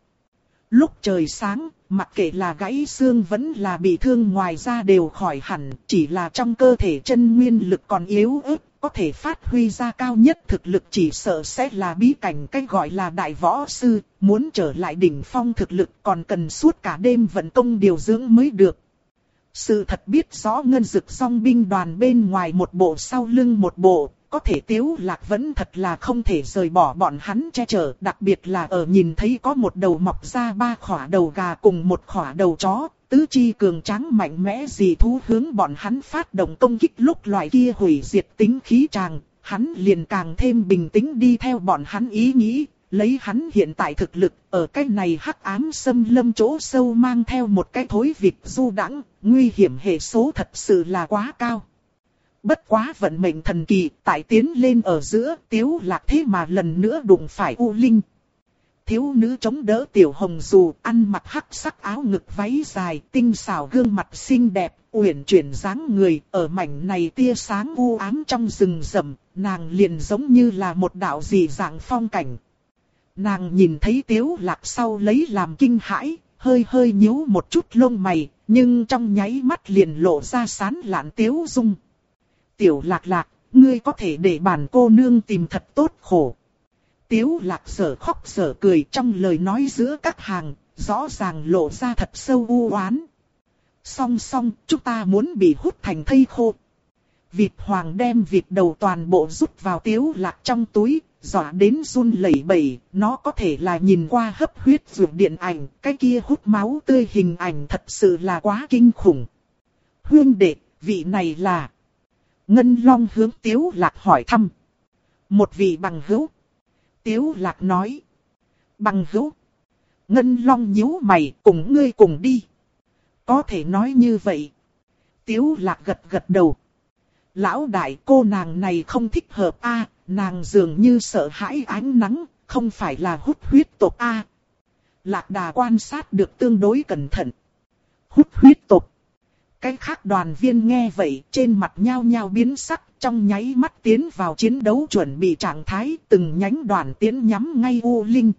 Lúc trời sáng, mặc kệ là gãy xương vẫn là bị thương ngoài ra đều khỏi hẳn, chỉ là trong cơ thể chân nguyên lực còn yếu ớt, có thể phát huy ra cao nhất thực lực chỉ sợ sẽ là bí cảnh cách gọi là đại võ sư, muốn trở lại đỉnh phong thực lực còn cần suốt cả đêm vận công điều dưỡng mới được. Sự thật biết rõ ngân dực song binh đoàn bên ngoài một bộ sau lưng một bộ, có thể tiếu lạc vẫn thật là không thể rời bỏ bọn hắn che chở, đặc biệt là ở nhìn thấy có một đầu mọc ra ba khỏa đầu gà cùng một khỏa đầu chó, tứ chi cường tráng mạnh mẽ gì thú hướng bọn hắn phát động công kích lúc loại kia hủy diệt tính khí tràng, hắn liền càng thêm bình tĩnh đi theo bọn hắn ý nghĩ, lấy hắn hiện tại thực lực, ở cái này hắc ám xâm lâm chỗ sâu mang theo một cái thối vịt du đãng nguy hiểm hệ số thật sự là quá cao. Bất quá vận mệnh thần kỳ, tại tiến lên ở giữa, tiếu lạc thế mà lần nữa đụng phải U Linh. Thiếu nữ chống đỡ tiểu hồng dù, ăn mặc hắc sắc áo ngực váy dài, tinh xảo gương mặt xinh đẹp, uyển chuyển dáng người, ở mảnh này tia sáng u ám trong rừng rậm, nàng liền giống như là một đạo dị dạng phong cảnh. Nàng nhìn thấy tiếu lạc sau lấy làm kinh hãi, hơi hơi nhíu một chút lông mày, nhưng trong nháy mắt liền lộ ra sán lạn tiếu dung. Tiểu lạc lạc, ngươi có thể để bản cô nương tìm thật tốt khổ. Tiếu lạc sở khóc sở cười trong lời nói giữa các hàng, rõ ràng lộ ra thật sâu u oán. Song song, chúng ta muốn bị hút thành thây khô. Vịt hoàng đem vịt đầu toàn bộ rút vào tiếu lạc trong túi, dọa đến run lẩy bẩy, nó có thể là nhìn qua hấp huyết ruột điện ảnh, cái kia hút máu tươi hình ảnh thật sự là quá kinh khủng. Hương đệ, vị này là... Ngân Long hướng Tiếu Lạc hỏi thăm. Một vị bằng hữu. Tiếu Lạc nói. Bằng hữu. Ngân Long nhíu mày cùng ngươi cùng đi. Có thể nói như vậy. Tiếu Lạc gật gật đầu. Lão đại cô nàng này không thích hợp a nàng dường như sợ hãi ánh nắng, không phải là hút huyết tộc a Lạc đà quan sát được tương đối cẩn thận. Hút huyết tộc. Cái khác đoàn viên nghe vậy, trên mặt nhao nhao biến sắc, trong nháy mắt tiến vào chiến đấu chuẩn bị trạng thái, từng nhánh đoàn tiến nhắm ngay U Linh.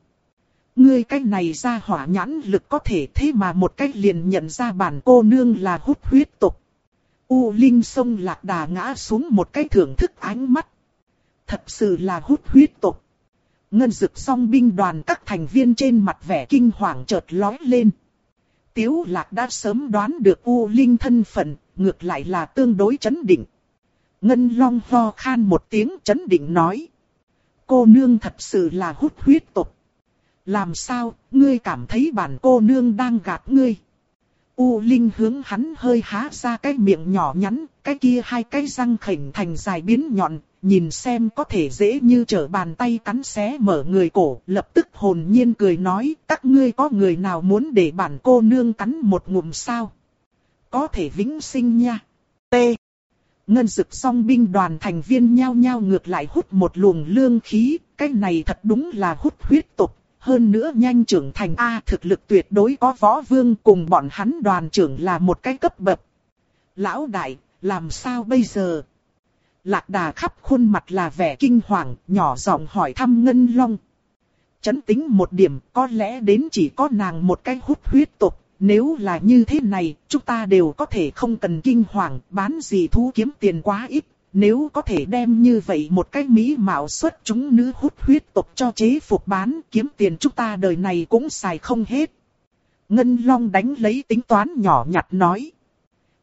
Ngươi cái này ra hỏa nhãn lực có thể thế mà một cách liền nhận ra bản cô nương là hút huyết tục. U Linh sông lạc đà ngã xuống một cái thưởng thức ánh mắt. Thật sự là hút huyết tục. Ngân dực song binh đoàn các thành viên trên mặt vẻ kinh hoàng chợt lói lên. Tiếu lạc đã sớm đoán được U Linh thân phận, ngược lại là tương đối chấn định. Ngân Long ho khan một tiếng chấn định nói. Cô nương thật sự là hút huyết tục. Làm sao, ngươi cảm thấy bản cô nương đang gạt ngươi? U Linh hướng hắn hơi há ra cái miệng nhỏ nhắn, cái kia hai cái răng khỉnh thành dài biến nhọn, nhìn xem có thể dễ như trở bàn tay cắn xé mở người cổ, lập tức hồn nhiên cười nói, các ngươi có người nào muốn để bản cô nương cắn một ngụm sao? Có thể vĩnh sinh nha. T. Ngân dực song binh đoàn thành viên nhao nhao ngược lại hút một luồng lương khí, cái này thật đúng là hút huyết tục, hơn nữa nhanh trưởng thành A thực lực tuyệt đối có võ vương cùng bọn hắn đoàn trưởng là một cái cấp bậc. Lão đại, làm sao bây giờ? Lạc đà khắp khuôn mặt là vẻ kinh hoàng, nhỏ giọng hỏi thăm Ngân Long. Chấn tính một điểm, có lẽ đến chỉ có nàng một cái hút huyết tục, nếu là như thế này, chúng ta đều có thể không cần kinh hoàng, bán gì thú kiếm tiền quá ít. Nếu có thể đem như vậy một cái mỹ mạo xuất chúng nữ hút huyết tục cho chế phục bán, kiếm tiền chúng ta đời này cũng xài không hết. Ngân Long đánh lấy tính toán nhỏ nhặt nói.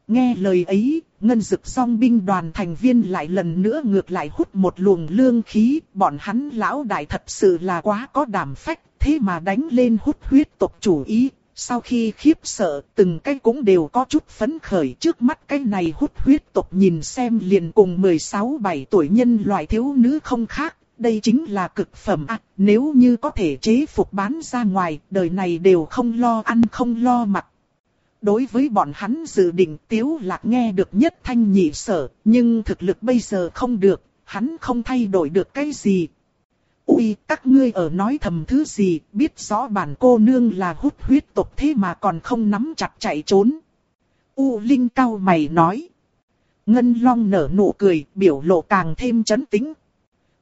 Nghe lời ấy, ngân dực song binh đoàn thành viên lại lần nữa ngược lại hút một luồng lương khí, bọn hắn lão đại thật sự là quá có đảm phách, thế mà đánh lên hút huyết tộc chủ ý. Sau khi khiếp sợ, từng cái cũng đều có chút phấn khởi. Trước mắt cái này hút huyết tộc nhìn xem liền cùng 16-17 tuổi nhân loại thiếu nữ không khác, đây chính là cực phẩm à, nếu như có thể chế phục bán ra ngoài, đời này đều không lo ăn không lo mặc đối với bọn hắn dự định tiếu lạc nghe được nhất thanh nhị sở, nhưng thực lực bây giờ không được, hắn không thay đổi được cái gì. Ui, các ngươi ở nói thầm thứ gì, biết rõ bản cô nương là hút huyết tộc thế mà còn không nắm chặt chạy trốn. U Linh cao mày nói. Ngân Long nở nụ cười, biểu lộ càng thêm chấn tĩnh.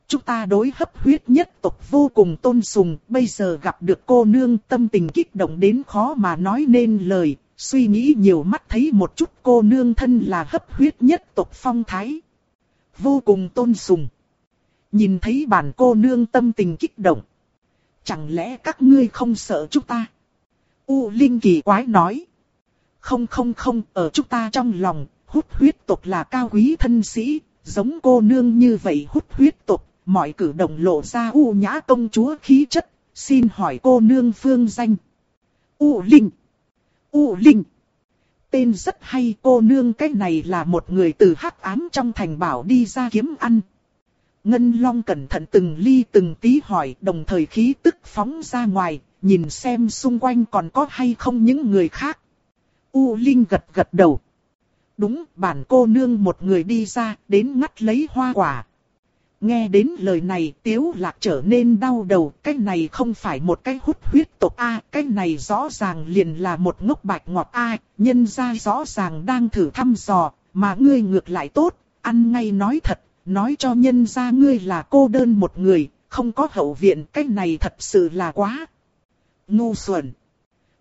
Chúng ta đối hấp huyết nhất tộc vô cùng tôn sùng, bây giờ gặp được cô nương tâm tình kích động đến khó mà nói nên lời, suy nghĩ nhiều mắt thấy một chút cô nương thân là hấp huyết nhất tộc phong thái. Vô cùng tôn sùng. Nhìn thấy bản cô nương tâm tình kích động. Chẳng lẽ các ngươi không sợ chúng ta? U Linh kỳ quái nói. Không không không, ở chúng ta trong lòng, hút huyết tộc là cao quý thân sĩ, giống cô nương như vậy hút huyết tộc, mọi cử động lộ ra u nhã công chúa khí chất, xin hỏi cô nương phương danh. U Linh U Linh Tên rất hay cô nương cái này là một người từ hắc ám trong thành bảo đi ra kiếm ăn. Ngân Long cẩn thận từng ly từng tí hỏi đồng thời khí tức phóng ra ngoài, nhìn xem xung quanh còn có hay không những người khác. U Linh gật gật đầu. Đúng, bản cô nương một người đi ra, đến ngắt lấy hoa quả. Nghe đến lời này tiếu lạc trở nên đau đầu, cái này không phải một cái hút huyết tộc A, cái này rõ ràng liền là một ngốc bạch ngọt A, nhân ra rõ ràng đang thử thăm dò, mà ngươi ngược lại tốt, ăn ngay nói thật, nói cho nhân ra ngươi là cô đơn một người, không có hậu viện, cái này thật sự là quá. Ngu xuẩn.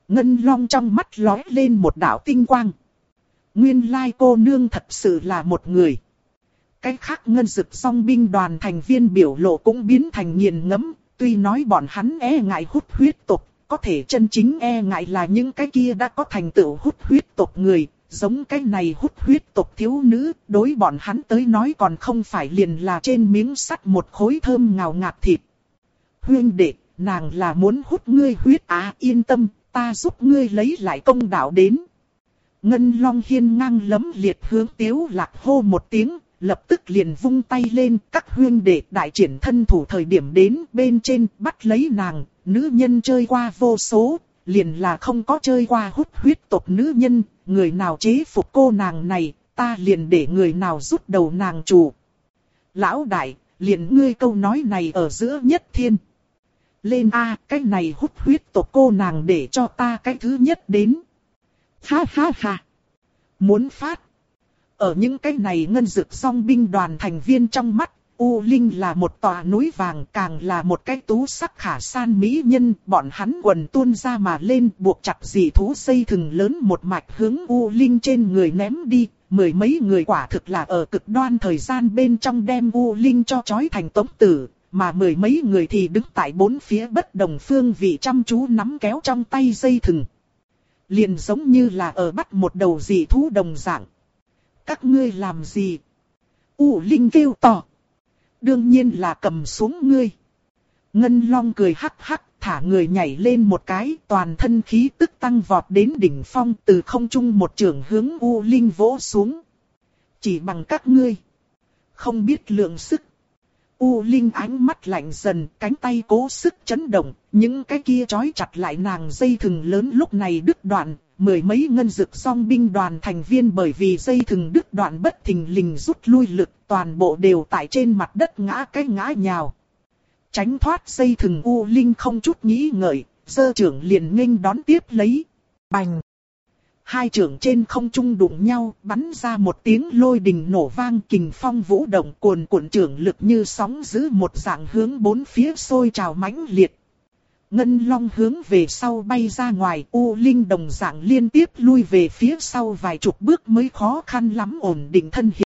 Ngân long trong mắt lóe lên một đạo tinh quang. Nguyên lai cô nương thật sự là một người. Cái khác ngân dực song binh đoàn thành viên biểu lộ cũng biến thành nghiền ngẫm tuy nói bọn hắn e ngại hút huyết tộc, có thể chân chính e ngại là những cái kia đã có thành tựu hút huyết tộc người, giống cái này hút huyết tộc thiếu nữ, đối bọn hắn tới nói còn không phải liền là trên miếng sắt một khối thơm ngào ngạt thịt. Huyên đệ, nàng là muốn hút ngươi huyết á yên tâm, ta giúp ngươi lấy lại công đạo đến. Ngân Long Hiên ngang lấm liệt hướng tiếu lạc hô một tiếng, lập tức liền vung tay lên các huyên đệ đại triển thân thủ thời điểm đến bên trên bắt lấy nàng, nữ nhân chơi qua vô số, liền là không có chơi qua hút huyết tộc nữ nhân, người nào chế phục cô nàng này, ta liền để người nào rút đầu nàng chủ. Lão đại, liền ngươi câu nói này ở giữa nhất thiên. Lên A, cái này hút huyết tộc cô nàng để cho ta cái thứ nhất đến. Ha ha ha. Muốn phát. Ở những cái này ngân dược song binh đoàn thành viên trong mắt, U Linh là một tòa núi vàng càng là một cái tú sắc khả san mỹ nhân, bọn hắn quần tuôn ra mà lên buộc chặt dị thú xây thừng lớn một mạch hướng U Linh trên người ném đi, mười mấy người quả thực là ở cực đoan thời gian bên trong đem U Linh cho chói thành tống tử, mà mười mấy người thì đứng tại bốn phía bất đồng phương vị chăm chú nắm kéo trong tay dây thừng. Liền giống như là ở bắt một đầu dị thú đồng dạng. Các ngươi làm gì? U Linh kêu to. Đương nhiên là cầm xuống ngươi. Ngân Long cười hắc hắc, thả người nhảy lên một cái, toàn thân khí tức tăng vọt đến đỉnh phong từ không trung một trường hướng U Linh vỗ xuống. Chỉ bằng các ngươi. Không biết lượng sức. U Linh ánh mắt lạnh dần, cánh tay cố sức chấn động, những cái kia trói chặt lại nàng dây thừng lớn lúc này đứt đoạn, mười mấy ngân dực song binh đoàn thành viên bởi vì dây thừng đứt đoạn bất thình lình rút lui lực toàn bộ đều tại trên mặt đất ngã cái ngã nhào. Tránh thoát dây thừng U Linh không chút nghĩ ngợi, sơ trưởng liền nghênh đón tiếp lấy. Bành! Hai trưởng trên không trung đụng nhau, bắn ra một tiếng lôi đình nổ vang kình phong vũ động cuồn cuộn trưởng lực như sóng giữ một dạng hướng bốn phía sôi trào mãnh liệt. Ngân long hướng về sau bay ra ngoài, U Linh đồng dạng liên tiếp lui về phía sau vài chục bước mới khó khăn lắm ổn định thân hình.